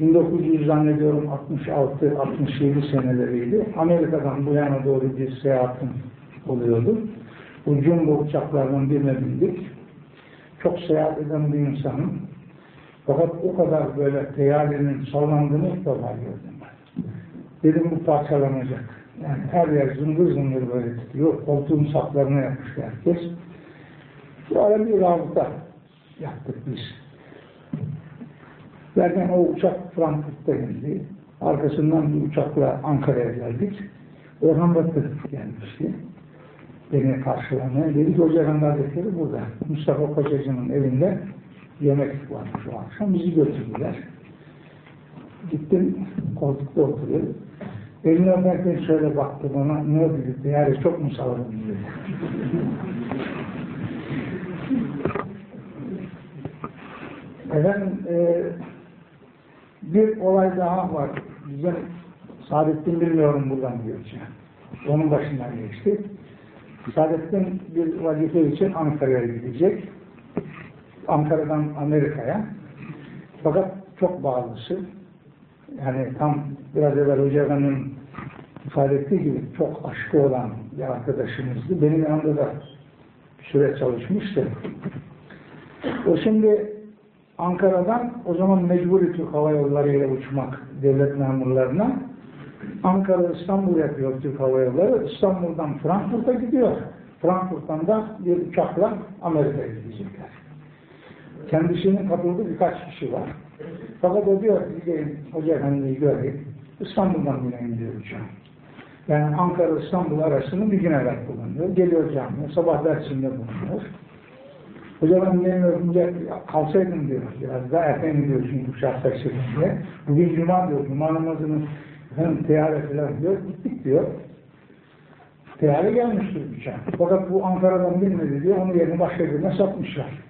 1900 zannediyorum 66-67 seneleriydi. Amerika'dan bu yana doğru bir seyahatim oluyordu. Bu jumbo uçaklarının birine bindik. Çok seyahat eden bir insanım. Fakat o kadar böyle teyarinin sallandığını ilk defa gördüm. Dedim bu parçalanacak. Yani her yer zıngır zıngır böyle titriyor. Koltuğun saplarına yapmış herkes. Bu ara bir rabıta yaptık biz. Derken o uçak Frankfurt'ta indi. Arkasından bir uçakla Ankara'ya geldik. Orhan Batı gelmişti. Beni karşılamaya. Dedi ki Hoca Efendi Hazretleri burada. Mustafa Paşacı'nın evinde yemek varmış o akşam. Bizi götürdüler. Gittim koltukta oturuyor. Elini öperken şöyle baktı bana. Ne dedi? Yani çok mu salladım dedi. Efendim e, bir olay daha var. Bizim Saadettin bilmiyorum buradan geçeceğim. Onun başından geçti. Saadettin bir vazife için Ankara'ya gidecek. Ankara'dan Amerika'ya. Fakat çok bağlısı. Yani tam biraz evvel Hoca ifade ettiği gibi çok aşkı olan bir arkadaşımızdı. Benim yanımda da bir süre çalışmıştı. O şimdi Ankara'dan o zaman mecburi Türk Hava Yolları ile uçmak devlet memurlarına. Ankara İstanbul yapıyor Türk Hava Yolları. İstanbul'dan Frankfurt'a gidiyor. Frankfurt'tan da bir uçakla Amerika'ya gidecekler. Kendisinin katıldığı birkaç kişi var. Fakat o diyor gelin Hoca Efendi'yi göreyim. İstanbul'dan bineyim diyor uçağım. Yani Ankara İstanbul arasını bir gün evvel kullanıyor. Geliyor camiye. Sabah dersinde bulunuyor. Hoca ben benim önce kalsaydım diyor. Biraz daha erken gidiyor çünkü uçak taşıdım diye. Bugün cuma diyor. Cuma namazının hem teyare falan diyor. Gittik diyor. Teyare gelmiştir uçak. Fakat bu Ankara'dan bilmedi diyor. Onu yerine başka birine satmışlar.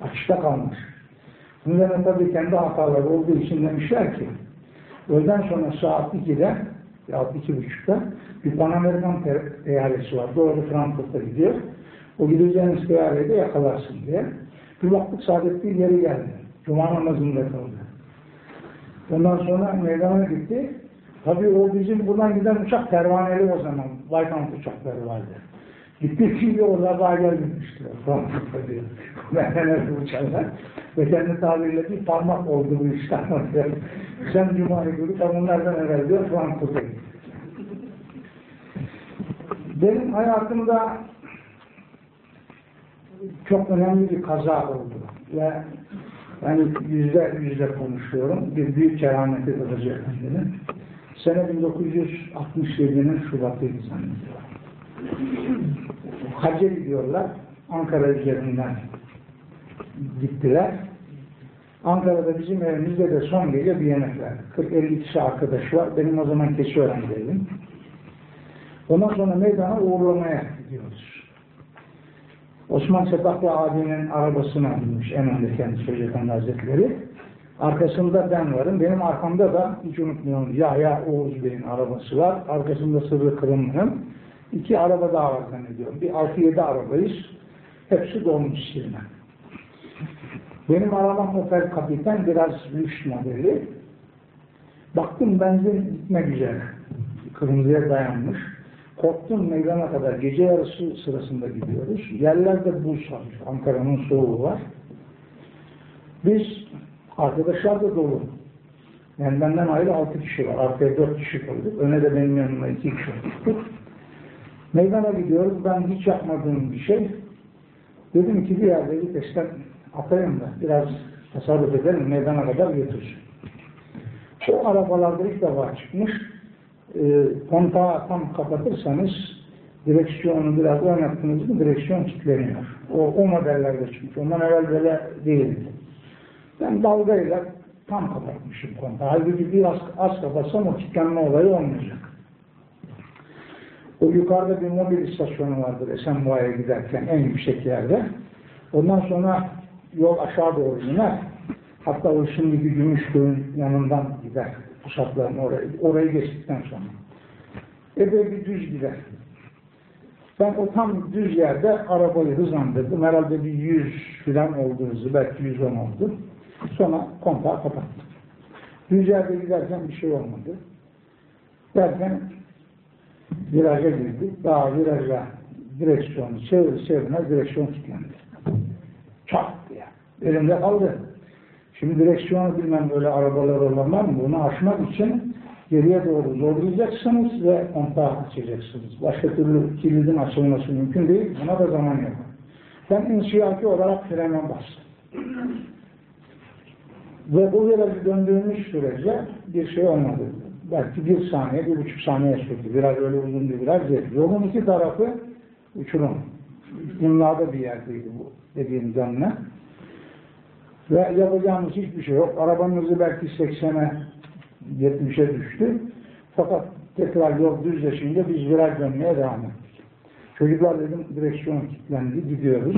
Açıkta kalmış. Bunların tabii kendi hataları olduğu için demişler ki öğleden sonra saat 2'de ya 2.30'da bir Pan Amerikan teyaresi var. Doğru Frankfurt'a gidiyor. O gideceğiniz teyareyi de yakalarsın diye. Bir baktık Saadettin geri geldi. Cuma namazında kaldı. Ondan sonra meydana gitti. Tabii o bizim buradan giden uçak pervaneli o zaman. Weitkamp uçakları vardı. Gitti şimdi orada daha gelmemişler. Frankfurt'ta diyor. Evde uçarlar. Ve kendi tabiriyle bir parmak oldu bu işler. Sen Cuma'yı görüp ben onlardan evvel diyor gitti. Benim hayatımda çok önemli bir kaza oldu. Ve yani yüzde yüzde konuşuyorum. Bir büyük kerameti Hızır Efendi'nin. Sene 1967'nin Şubat'ıydı zannediyorum. Hacca gidiyorlar. Ankara üzerinden gittiler. Ankara'da bizim evimizde de son gece bir yemek verdi. 40-50 kişi arkadaş var. Benim o zaman keçi öğrenciydim. Ondan sonra meydana uğurlamaya gidiyoruz. Osman Sepaklı abinin arabasına binmiş en önde kendisi Hoca Efendi Hazretleri. Arkasında ben varım. Benim arkamda da hiç unutmuyorum Yahya Oğuz Bey'in arabası var. Arkasında Sırrı Kırımlı'nın. İki araba daha var zannediyorum. Bir 6-7 arabayız. Hepsi dolmuş sirine. Benim arabam Opel Kapitan biraz lüks modeli. Baktım benzin gitmek üzere. Kırmızıya dayanmış. Korktum meydana kadar. Gece yarısı sırasında gidiyoruz. Yerlerde buz var. Ankara'nın soğuğu var. Biz arkadaşlar da dolu. Yani benden ayrı altı kişi var. Arkaya dört kişi koyduk. Öne de benim yanıma iki kişi tuttuk. Meydana gidiyoruz. Ben hiç yapmadığım bir şey. Dedim ki bir yerde bir peşten atayım da biraz tasarruf edelim. Meydana kadar götürsün. O arabalarda ilk defa çıkmış. E, kontağı tam kapatırsanız direksiyonu biraz oynattınız mı direksiyon kilitleniyor. O, o modellerde çünkü. Ondan evvel böyle değildi. Ben dalgayla tam kapatmışım kontağı. Halbuki biraz az kapatsam o kilitlenme olayı olmayacak. O yukarıda bir mobil istasyonu vardır Esenboğa'ya giderken en yüksek yerde. Ondan sonra yol aşağı doğru iner. Hatta o şimdiki Gümüşköy'ün yanından gider. Pusatların orayı, orayı geçtikten sonra. Epey bir düz gider. Ben o tam düz yerde arabayı hızlandırdım. Herhalde bir 100 falan oldu hızı. Belki 110 oldu. Sonra kontağı kapattım. Düz yerde giderken bir şey olmadı. Derken viraja girdik. Daha viraja direksiyonu çevir çevirine direksiyon kilitlendi. Çat diye. Elimde kaldı. Şimdi direksiyonu bilmem böyle arabalar olanlar? Bunu aşmak için geriye doğru zorlayacaksınız ve kontağı açacaksınız. Başka türlü kilidin açılması mümkün değil. Buna da zaman yok. Ben insiyaki olarak frene bastım. Ve bu virajı döndüğümüz sürece bir şey olmadı. Belki bir saniye, bir buçuk saniye sürdü. Biraz öyle uzun bir viraj değil. Yolun iki tarafı uçurum. İmlada bir yerdeydi bu dediğim canlı. Ve yapacağımız hiçbir şey yok. Arabanın hızı belki 80'e 70'e düştü. Fakat tekrar yol düzleşince biz viraj dönmeye devam ettik. Çocuklar dedim direksiyon kilitlendi, gidiyoruz.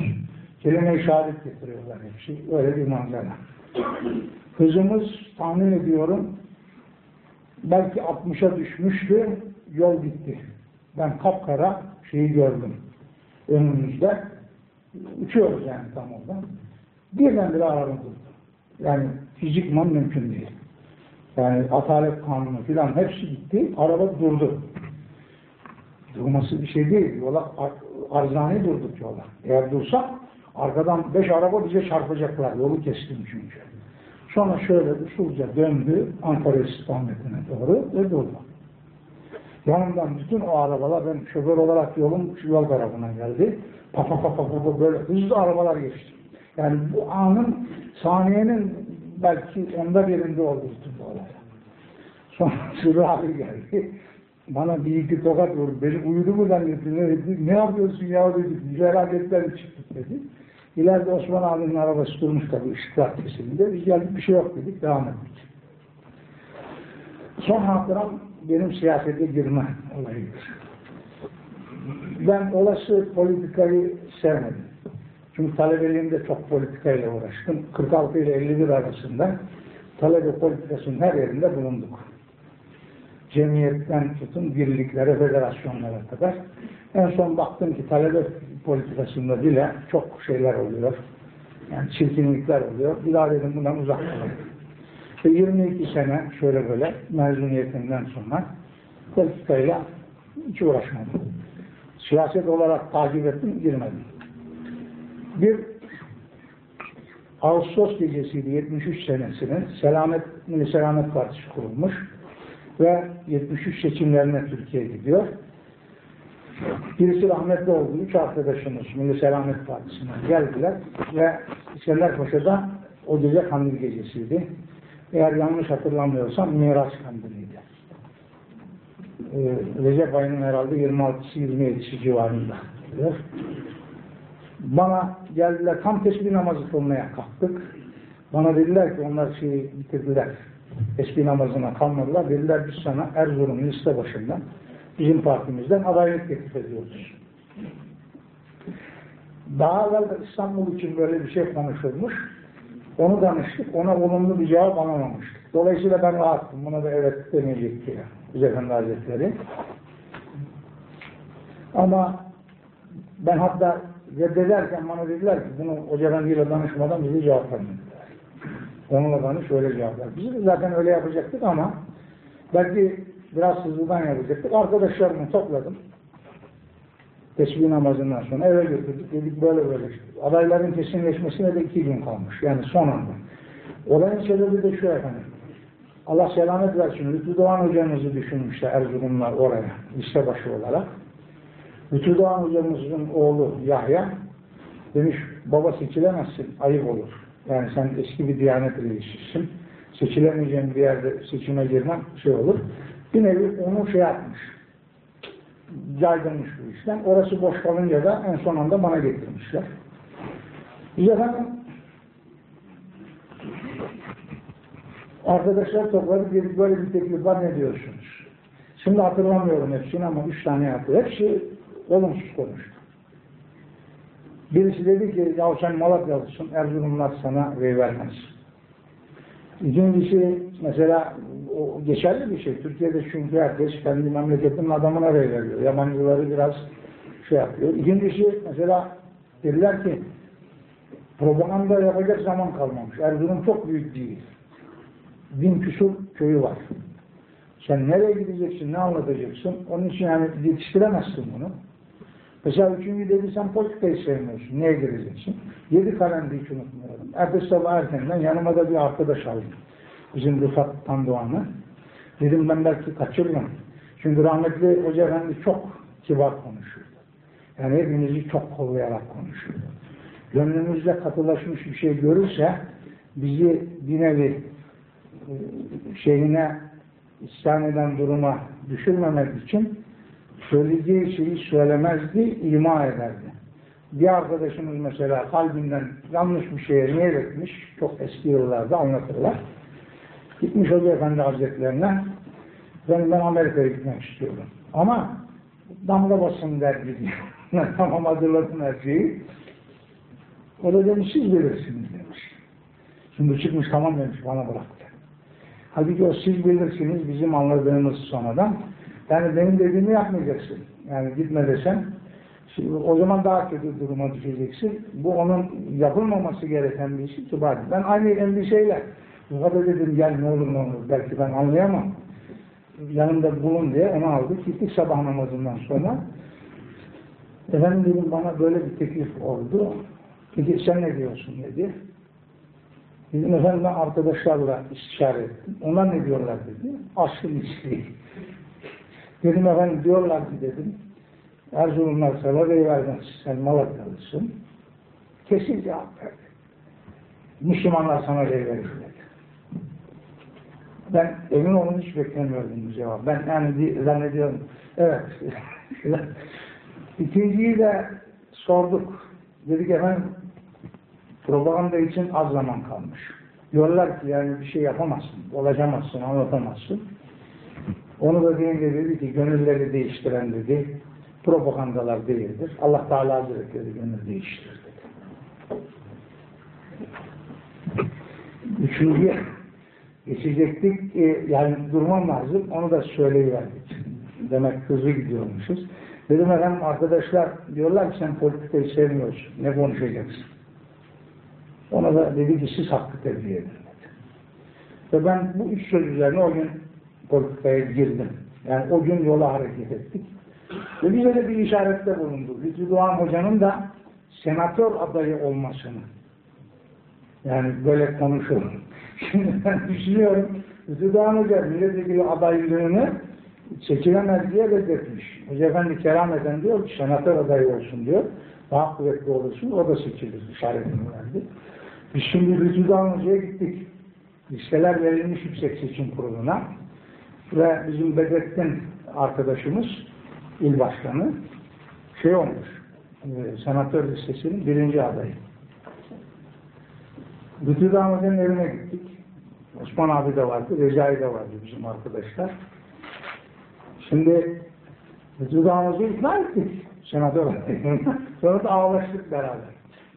Kelime işaret getiriyorlar hepsi. Öyle bir manzara. Hızımız tahmin ediyorum belki 60'a düşmüştü, yol bitti. Ben kapkara şeyi gördüm. Önümüzde. Uçuyoruz yani tam oradan. Birdenbire araba durdu. Yani fizikman mümkün değil. Yani atalet kanunu filan hepsi gitti. Araba durdu. Durması bir şey değil. Yola arzani durduk yola. Eğer dursak arkadan beş araba bize çarpacaklar. Yolu kestim çünkü. Sonra şöyle usulca döndü Ankara istikametine doğru ve durdu. Yanımdan bütün o arabalar, ben şoför olarak yolum şu yol tarafına geldi. Papa papa papa böyle hızlı arabalar geçti. Yani bu anın saniyenin belki onda birinde oldu bu olay. Sonra Sırrı abi geldi. Bana bir iki tokat vurdu. Beni uyudu mu zannetti. Ne, ne yapıyorsun ya dedi. Güzel adetler çıktık dedi. İleride Osman abinin arabası durmuş tabii ışıklar kesiminde. Biz geldik bir şey yok dedik. Devam ettik. Son hatıram benim siyasete girme olayıdır. Ben olası politikayı sevmedim. Çünkü talebeliğimde çok politikayla uğraştım. 46 ile 51 arasında talebe politikasının her yerinde bulunduk. Cemiyetten tutun birliklere, federasyonlara kadar. En son baktım ki talebe politikasında bile çok şeyler oluyor. Yani çirkinlikler oluyor. Bir daha dedim bundan uzak kalalım. Ve 22 sene şöyle böyle mezuniyetimden sonra politikayla hiç uğraşmadım. siyaset olarak takip ettim, girmedim. Bir Ağustos gecesiydi 73 senesinin Selamet, Milli Selamet Partisi kurulmuş ve 73 seçimlerine Türkiye gidiyor. Birisi rahmetli oldu. Üç arkadaşımız Milli Selamet Partisi'ne geldiler ve İskenderpaşa'da o gece kandil gecesiydi. Eğer yanlış hatırlamıyorsam Miraç kandiliydi. Ee, Recep ayının herhalde 26'sı 27'si civarında. Bana geldiler tam tesbih namazı kılmaya kalktık. Bana dediler ki onlar şeyi bitirdiler. Tesbih namazına kalmadılar. Dediler biz sana Erzurum liste başından bizim partimizden adaylık teklif ediyoruz. Daha evvel de İstanbul için böyle bir şey konuşulmuş. Onu danıştık. Ona olumlu bir cevap alamamıştık. Dolayısıyla ben rahattım. Buna da evet demeyecekti ya. Güzel Efendi Hazretleri. Ama ben hatta reddederken bana dediler ki bunu Hoca Efendi'yle danışmadan bize cevap vermediler. Onunla danış öyle cevap ver. Biz zaten öyle yapacaktık ama belki biraz hızlıdan yapacaktık. Arkadaşlarımı topladım. Tesbih namazından sonra eve götürdük. Dedik böyle böyle. Adayların kesinleşmesine de iki gün kalmış. Yani son anda. Olayın sebebi de şu efendim. Allah selamet versin. Lütfü Doğan hocamızı düşünmüşler Erzurumlar oraya. Liste başı olarak. Lütfü Doğan hocamızın oğlu Yahya demiş baba seçilemezsin. Ayıp olur. Yani sen eski bir diyanet reisisin. Seçilemeyeceğin bir yerde seçime girmem şey olur. Bir nevi onu şey yapmış. Caydırmış bu işten. Orası boş kalınca da en son anda bana getirmişler. Efendim arkadaşlar topladık dedik böyle bir teklif var ne diyorsunuz? Şimdi hatırlamıyorum hepsini ama üç tane yaptı. Hepsi olumsuz konuştu. Birisi dedi ki ya sen Malatyalısın Erzurumlar sana rey vermez. İkincisi mesela o geçerli bir şey. Türkiye'de çünkü herkes kendi memleketinin adamına rey veriyor. Yabancıları biraz şey yapıyor. İkincisi mesela dediler ki propaganda yapacak zaman kalmamış. Erzurum çok büyük değil. Bin küsur köyü var. Sen nereye gideceksin, ne anlatacaksın? Onun için yani yetiştiremezsin bunu. Mesela üçüncü dedi sen politikayı sevmiyorsun. Niye gireceksin? Yedi kalemde hiç unutmuyorum. Ertesi sabah erkenden yanıma da bir arkadaş aldım. Bizim Rıfat Tandoğan'ı. Dedim ben belki kaçırmam. Çünkü rahmetli Hoca Efendi çok kibar konuşuyordu. Yani hepimizi çok kollayarak konuşuyordu. Gönlümüzde katılaşmış bir şey görürse bizi bir nevi e, şeyine isyan eden duruma düşürmemek için söyleyeceği şeyi söylemezdi, ima ederdi. Bir arkadaşımız mesela kalbinden yanlış bir şeye niyet etmiş, çok eski yıllarda anlatırlar. Gitmiş Hoca Efendi Hazretlerine, ben, ben Amerika'ya gitmek istiyorum. Ama damga basın derdi diyor. tamam hazırladın her şeyi. O da demiş, siz bilirsiniz demiş. Şimdi çıkmış tamam demiş, bana bıraktı. Halbuki o siz bilirsiniz, bizim anladığımız sonradan. Yani benim dediğimi yapmayacaksın. Yani gitme desen, şimdi o zaman daha kötü duruma düşeceksin. Bu onun yapılmaması gereken bir şey ki. Ben aynı endişeyle Muhabbet dedim gel ne olur ne olur. Belki ben anlayamam. Yanımda bulun diye onu aldık. Gittik sabah namazından sonra. Efendim bana böyle bir teklif oldu. Peki sen ne diyorsun dedi. Dedim efendim ben arkadaşlarla istişare ettim. Onlar ne diyorlar dedi. Aşkın isteği. Dedim efendim diyorlar ki dedim. Erzurumlar sana vermez. Sen Malatyalısın. Kesin cevap verdi. Müslümanlar sana verir. Ben emin olun hiç beklemiyordum bu cevap. Ben yani zannediyorum. Evet. İkinciyi de sorduk. Dedik efendim propaganda için az zaman kalmış. Diyorlar ki yani bir şey yapamazsın, ulaşamazsın, anlatamazsın. Onu da deyince dedi ki gönülleri değiştiren dedi, propagandalar değildir. Allah Teala Hazretleri gönül değiştirir dedi. Üçüncü geçecektik, e, yani durmam lazım, onu da söyleyiverdik. Demek hızlı gidiyormuşuz. Dedim efendim arkadaşlar diyorlar ki sen politikayı sevmiyorsun, ne konuşacaksın? Ona da dedi ki siz hakkı tebliğ edin. Ve ben bu üç söz üzerine o gün politikaya girdim. Yani o gün yola hareket ettik. Ve bize de bir işarette bulundu. Lütfü Doğan Hoca'nın da senatör adayı olmasını. Yani böyle konuşurum. Şimdi ben düşünüyorum, Doğan Hoca milletvekili adaylığını seçilemez diye reddetmiş. Hoca Efendi kerameten diyor ki senatör adayı olsun diyor. Daha kuvvetli olursun, o da seçilir işaretini verdi. Biz şimdi Lütfü Doğan Hoca'ya gittik. Listeler verilmiş Yüksek Seçim Kurulu'na. Ve bizim Bedrettin arkadaşımız, il başkanı, şey olmuş, e, senatör listesinin birinci adayı. Lütfü Doğan Hoca'nın evine gittik. Osman abi de vardı, Recai de vardı bizim arkadaşlar. Şimdi Hoca'yı ikna ettik. Senatör. Sonra da ağlaştık beraber.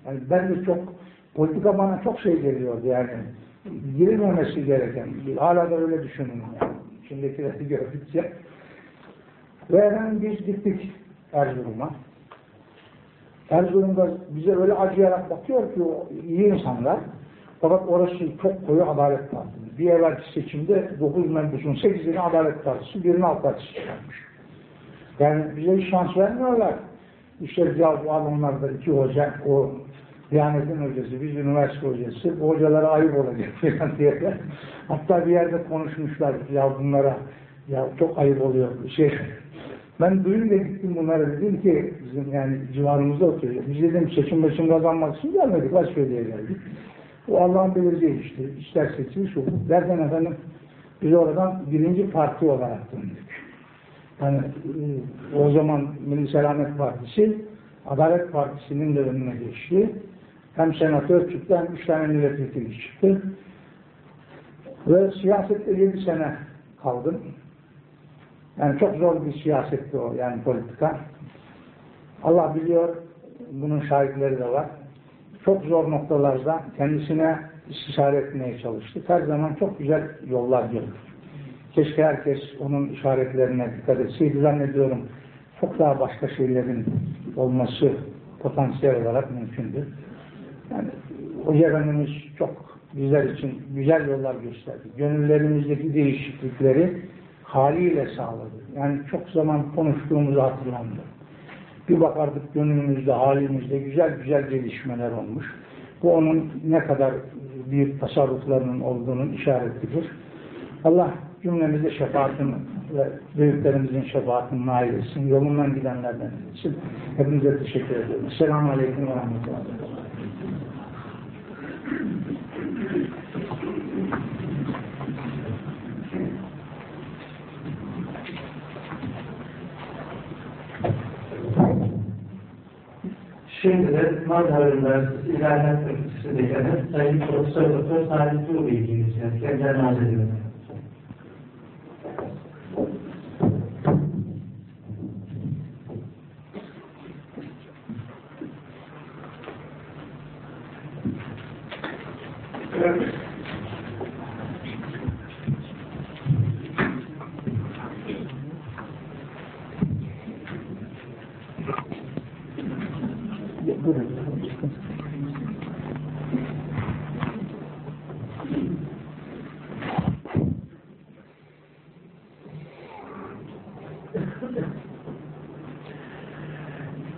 Yani ben de çok, politika bana çok şey geliyordu yani. Girilmemesi gereken, hala da öyle düşünün yani. Şimdikileri gördükçe. Ve efendim biz gittik Erzurum'a. Erzurum'da bize öyle acıyarak bakıyor ki o iyi insanlar. Fakat orası çok koyu Adalet Partisi. Bir evvelki seçimde 9 menbusun 8'ini Adalet Partisi, birini AK Partisi çıkarmış. Yani bize hiç şans vermiyorlar. İşte ya bu iki hoca, o Diyanet'in hocası, biz üniversite hocası, bu hocalara ayıp olacak falan diyorlar. Hatta bir yerde konuşmuşlar ya bunlara ya çok ayıp oluyor. Şey, ben duyunca gittim bunlara dedim ki bizim yani civarımızda oturuyor. Biz dedim seçim başım kazanmak için gelmedik. Başka diye geldik. Bu Allah'ın belirleyeceği işte. İster seçim şu. Derken efendim biz oradan birinci parti olarak döndük. Yani e, o zaman Milli Selamet Partisi Adalet Partisi'nin de önüne geçti. Hem senatör çıktı hem üç tane milletvekili çıktı. Ve siyasette yedi sene kaldım. Yani çok zor bir siyasetti o yani politika. Allah biliyor, bunun şahitleri de var. Çok zor noktalarda kendisine istişare etmeye çalıştık. Her zaman çok güzel yollar gördük. Keşke herkes onun işaretlerine dikkat etseydi. Zannediyorum çok daha başka şeylerin olması potansiyel olarak mümkündür. Yani Hoca Efendimiz çok bizler için güzel yollar gösterdi. Gönüllerimizdeki değişiklikleri haliyle sağladı. Yani çok zaman konuştuğumuzu hatırlandı. Bir bakardık gönlümüzde, halimizde güzel güzel gelişmeler olmuş. Bu onun ne kadar büyük tasarruflarının olduğunun işaretidir. Allah cümlemize şefaatini ve büyüklerimizin şefaatini nail etsin. Yolundan gidenlerden etsin. Hepinize teşekkür ederim. Selamun Aleyküm ve Rahmetullah. Şimdi de Mazhar Üniversitesi İlahiyat Fakültesi Dekanı Sayın Profesör Doktor Salih Tuğ geleceğiz. Kendilerine arz ediyorum.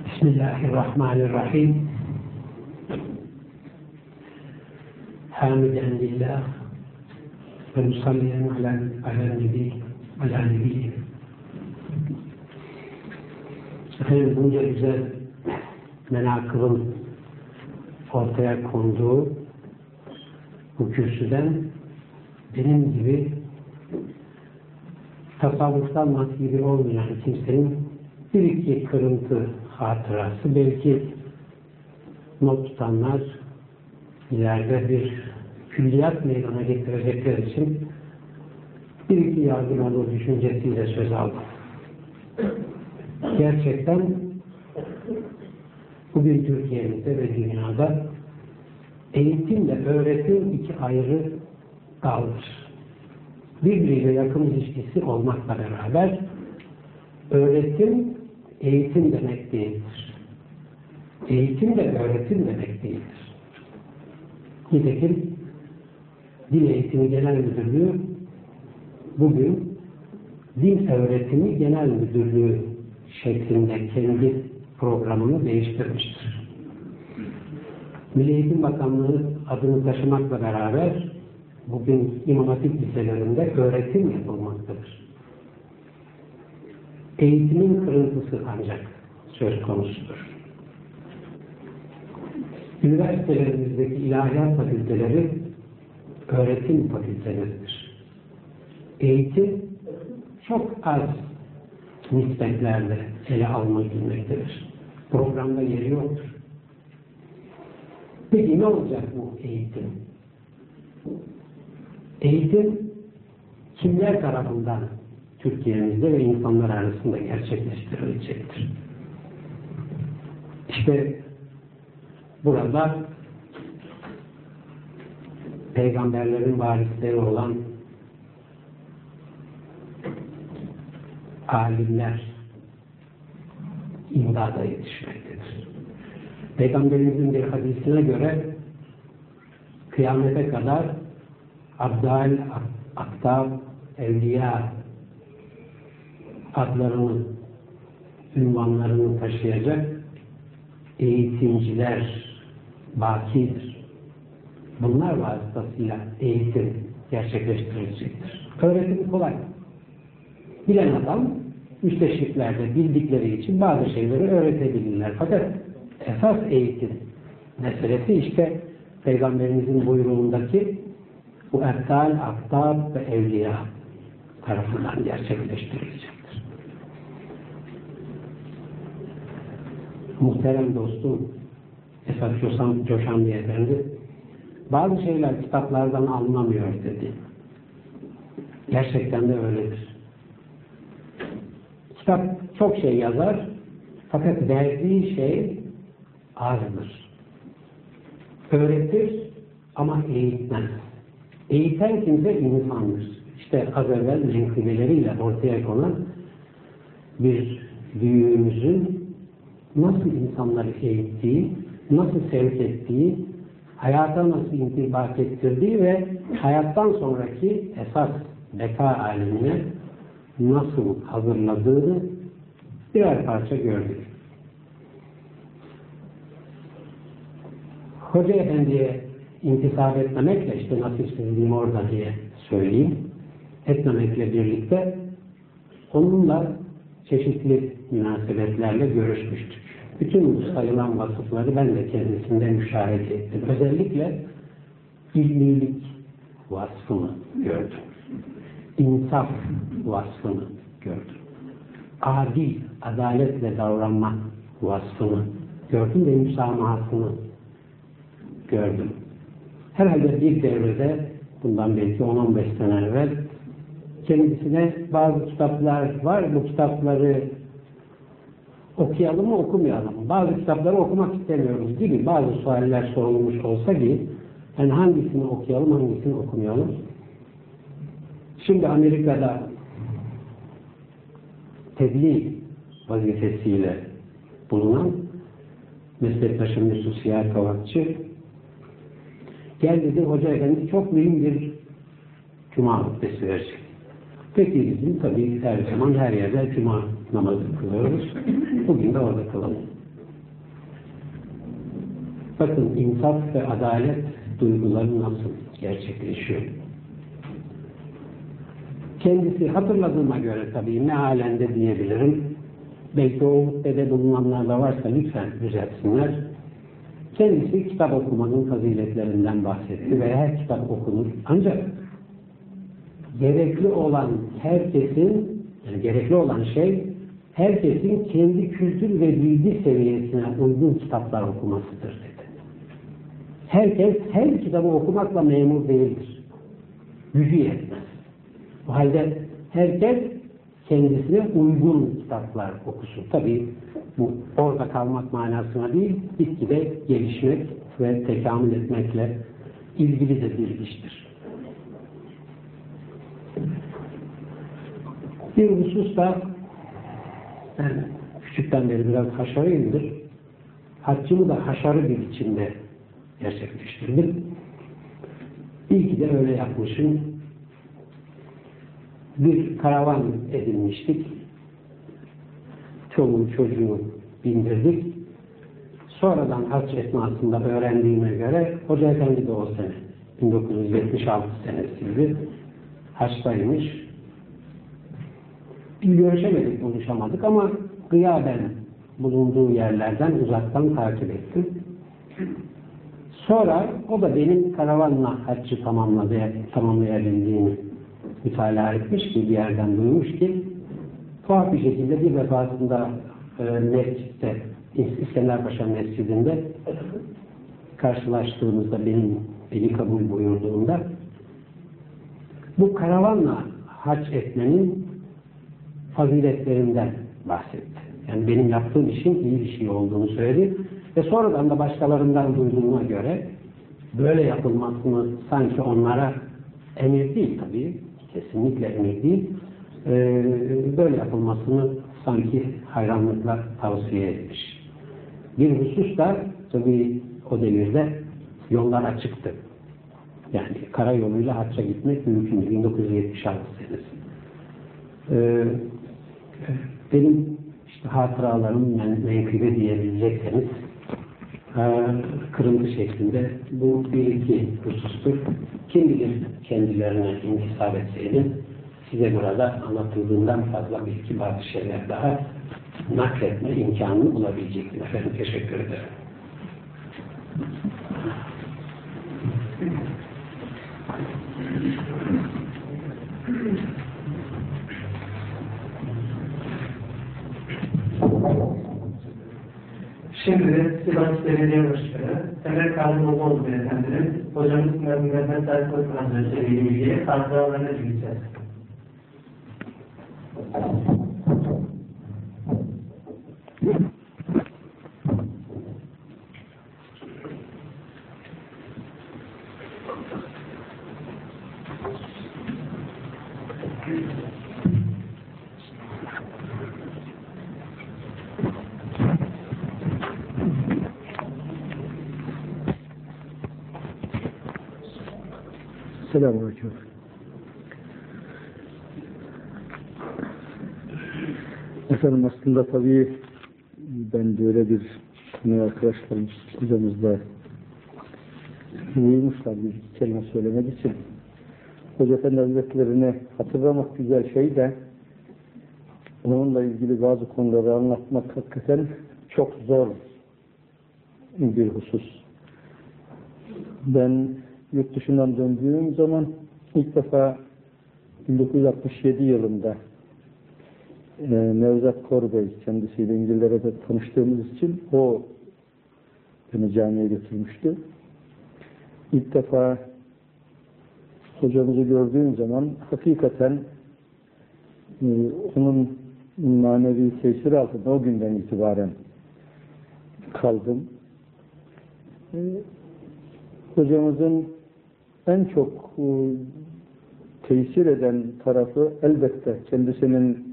بسم الله الرحمن الرحيم حامدا لله ومصليا على على النبي على نبيه Efendim bunca güzel menakılın ortaya konduğu bu kürsüden benim gibi tasavvuftan nasibi olmayan kimsenin bir iki kırıntı hatırası belki not tutanlar ileride bir külliyat meydana getirecekler için bir iki yardım olur düşüncesiyle söz aldım. Gerçekten bugün Türkiye'mizde ve dünyada eğitimle öğretim iki ayrı daldır. Birbiriyle yakın ilişkisi olmakla beraber öğretim eğitim demek değildir. Eğitim de öğretim demek değildir. Nitekim Dil Eğitimi Genel Müdürlüğü bugün Din Öğretimi Genel Müdürlüğü şeklinde kendi programını değiştirmiştir. Milli Eğitim Bakanlığı adını taşımakla beraber bugün Hatip liselerinde öğretim yapılmaktadır. Eğitimin kırıntısı ancak söz konusudur. Üniversitelerimizdeki ilahiyat fakülteleri öğretim fakülteleridir. Eğitim çok az nispetlerde ele alınmaktadır. Programda yeri yoktur. Peki ne olacak bu eğitim? Eğitim kimler tarafından Türkiye'mizde ve insanlar arasında gerçekleştirilecektir? İşte burada peygamberlerin varisleri olan alimler imdada yetişmektedir. Peygamberimizin bir hadisine göre kıyamete kadar Abdal, Aktab, Evliya adlarını, ünvanlarını taşıyacak eğitimciler bakidir. Bunlar vasıtasıyla eğitim gerçekleştirilecektir. Öğretim kolay. Bilen adam müsteşriklerde bildikleri için bazı şeyleri öğretebilirler. Fakat esas eğitim meselesi işte Peygamberimizin buyruğundaki bu ertal, aktab ve evliya tarafından gerçekleştirilecektir. Muhterem dostum Esat Coşan, Coşan Efendi bazı şeyler kitaplardan alınamıyor dedi. Gerçekten de öyledir. Kitap çok şey yazar fakat verdiği şey azdır. Öğretir ama eğitmez. Eğiten kimse insandır. İşte az evvel menkıbeleriyle ortaya konan bir büyüğümüzün nasıl insanları eğittiği, nasıl sevk ettiği, hayata nasıl intibak ettirdiği ve hayattan sonraki esas beka alemine nasıl hazırladığını birer parça gördük. Hoca Efendi'ye intisap etmemekle işte nasipsizliğim orada diye söyleyeyim. Etmemekle birlikte onunla çeşitli münasebetlerle görüşmüştük. Bütün bu sayılan vasıfları ben de kendisinde müşahede ettim. Özellikle ilmilik vasfını gördüm. İnsaf vasfını gördüm. Adil, adaletle davranma vasfını gördüm ve müsamahasını gördüm. Herhalde bir devrede bundan belki 10-15 sene evvel kendisine bazı kitaplar var. Bu kitapları okuyalım mı okumayalım mı? Bazı kitapları okumak istemiyoruz gibi bazı sualler sorulmuş olsa ki yani hangisini okuyalım hangisini okumayalım? Şimdi Amerika'da tebliğ vazifesiyle bulunan meslektaşım Yusuf Siyah Kavakçı gel dedi hoca efendi çok mühim bir cuma hutbesi verecek. Peki bizim tabii her zaman her yerde cuma namazı kılıyoruz. Bugün de orada kılalım. Bakın insaf ve adalet duyguları nasıl gerçekleşiyor. Kendisi hatırladığıma göre tabii mealende diyebilirim. Belki o hutbede bulunanlar da varsa lütfen düzeltsinler. Kendisi kitap okumanın faziletlerinden bahsetti ve her kitap okunur. Ancak gerekli olan herkesin, yani gerekli olan şey herkesin kendi kültür ve bilgi seviyesine uygun kitaplar okumasıdır dedi. Herkes her kitabı okumakla memur değildir. Gücü yetmez. O halde herkes kendisine uygun kitaplar okusun. Tabi bu orada kalmak manasına değil, gitgide gelişmek ve tekamül etmekle ilgili de bir iştir. Bir husus da ben küçükten beri biraz haşarıyımdır. Haccımı da haşarı bir içinde gerçekleştirdim. İyi ki de öyle yapmışım. Bir karavan edinmiştik. Çoluğu çocuğu bindirdik. Sonradan haç esnasında öğrendiğime göre Hoca Efendi de o sene, 1976 senesiydi, haçtaymış. Bir görüşemedik, buluşamadık ama gıyaben bulunduğu yerlerden uzaktan takip ettim. Sonra o da benim karavanla haccı tamamladı, tamamlayabildiğini mütalaa etmiş ki bir yerden duymuş ki tuhaf bir şekilde bir defasında e, mescitte İskender Paşa Mescidinde karşılaştığımızda benim beni kabul buyurduğunda bu karavanla hac etmenin faziletlerinden bahsetti. Yani benim yaptığım işin iyi bir şey olduğunu söyledi. Ve sonradan da başkalarından duyduğuma göre böyle yapılmasını sanki onlara emir değil tabii, kesinlikle emir değil, ee, böyle yapılmasını sanki hayranlıkla tavsiye etmiş. Bir husus da tabii o devirde yollar açıktı. Yani karayoluyla hacca gitmek mümkün. 1976 senesi. Ee, benim işte hatıralarım men menkıbe diyebilecekseniz e, kırıntı şeklinde bu bir iki husustur. Kim bilir kendilerine intisap etseydim size burada anlatıldığından fazla bir iki bazı şeyler daha nakletme imkanını bulabilecektim. Efendim teşekkür ederim. Şimdi Sivas Belediye Başkanı Temel Kardinoğlu Beyefendinin hocamız Mehmet Aykut Hazretleri ile ilgili hatıralarını dinleyeceğiz. Efendim aslında tabii ben böyle bir konu arkadaşlarımız, hocamız da uyumuşlar bir kelime söylemek için. Hoca Efendi hatırlamak güzel şey de onunla ilgili bazı konuları anlatmak hakikaten çok zor bir husus. Ben yurt dışından döndüğüm zaman ilk defa 1967 yılında e, Nevzat Korbey kendisiyle İngiltere'de tanıştığımız için o beni camiye götürmüştü. İlk defa hocamızı gördüğüm zaman hakikaten e, onun manevi tesir altında o günden itibaren kaldım. E, hocamızın en çok e, tesir eden tarafı elbette kendisinin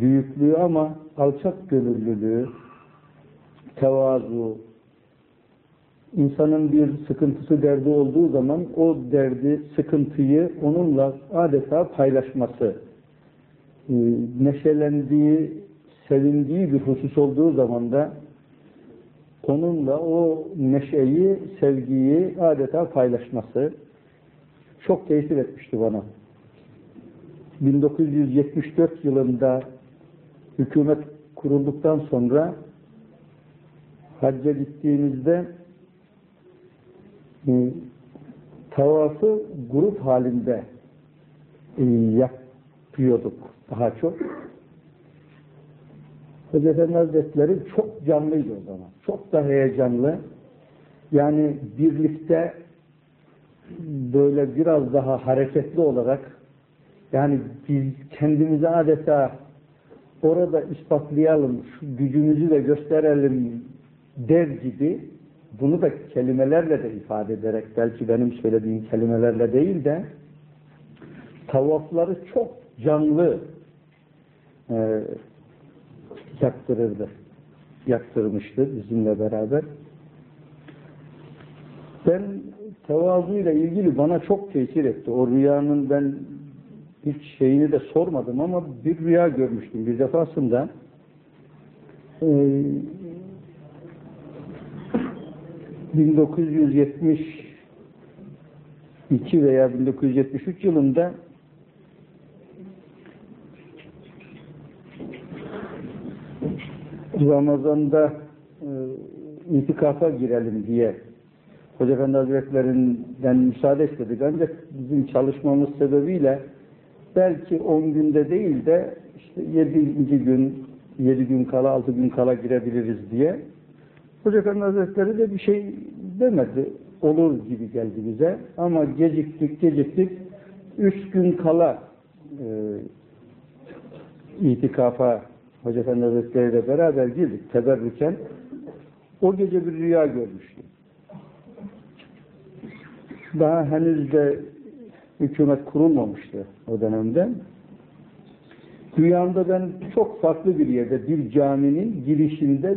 büyüklüğü ama alçak gönüllülüğü, tevazu, insanın bir sıkıntısı, derdi olduğu zaman o derdi, sıkıntıyı onunla adeta paylaşması, e, neşelendiği, sevindiği bir husus olduğu zaman da onunla o neşeyi, sevgiyi adeta paylaşması çok tesir etmişti bana. 1974 yılında hükümet kurulduktan sonra hacca gittiğimizde e, tavafı grup halinde e, yapıyorduk daha çok. Hoca Efendi Hazretleri çok canlıydı o zaman. Çok da heyecanlı. Yani birlikte böyle biraz daha hareketli olarak yani biz kendimizi adeta orada ispatlayalım, şu gücümüzü de gösterelim der gibi bunu da kelimelerle de ifade ederek belki benim söylediğim kelimelerle değil de tavafları çok canlı e, yaktırırdı. Yaktırmıştı bizimle beraber. Ben tevazuyla ilgili bana çok tesir etti. O rüyanın ben hiç şeyini de sormadım ama bir rüya görmüştüm bir defasında. Ee, 1972 veya 1973 yılında Ramazan'da e, itikafa girelim diye Hoca Efendi Hazretlerinden müsaade istedik. Ancak bizim çalışmamız sebebiyle belki 10 günde değil de işte 7. gün, 7 gün kala, 6 gün kala girebiliriz diye. Hoca Efendi Hazretleri de bir şey demedi. Olur gibi geldi bize. Ama geciktik, geciktik. 3 gün kala e, itikafa Hoca Efendi Hazretleri ile beraber girdik teberrüken. O gece bir rüya görmüştüm. Daha henüz de hükümet kurulmamıştı o dönemde. Rüyamda ben çok farklı bir yerde, bir caminin girişinde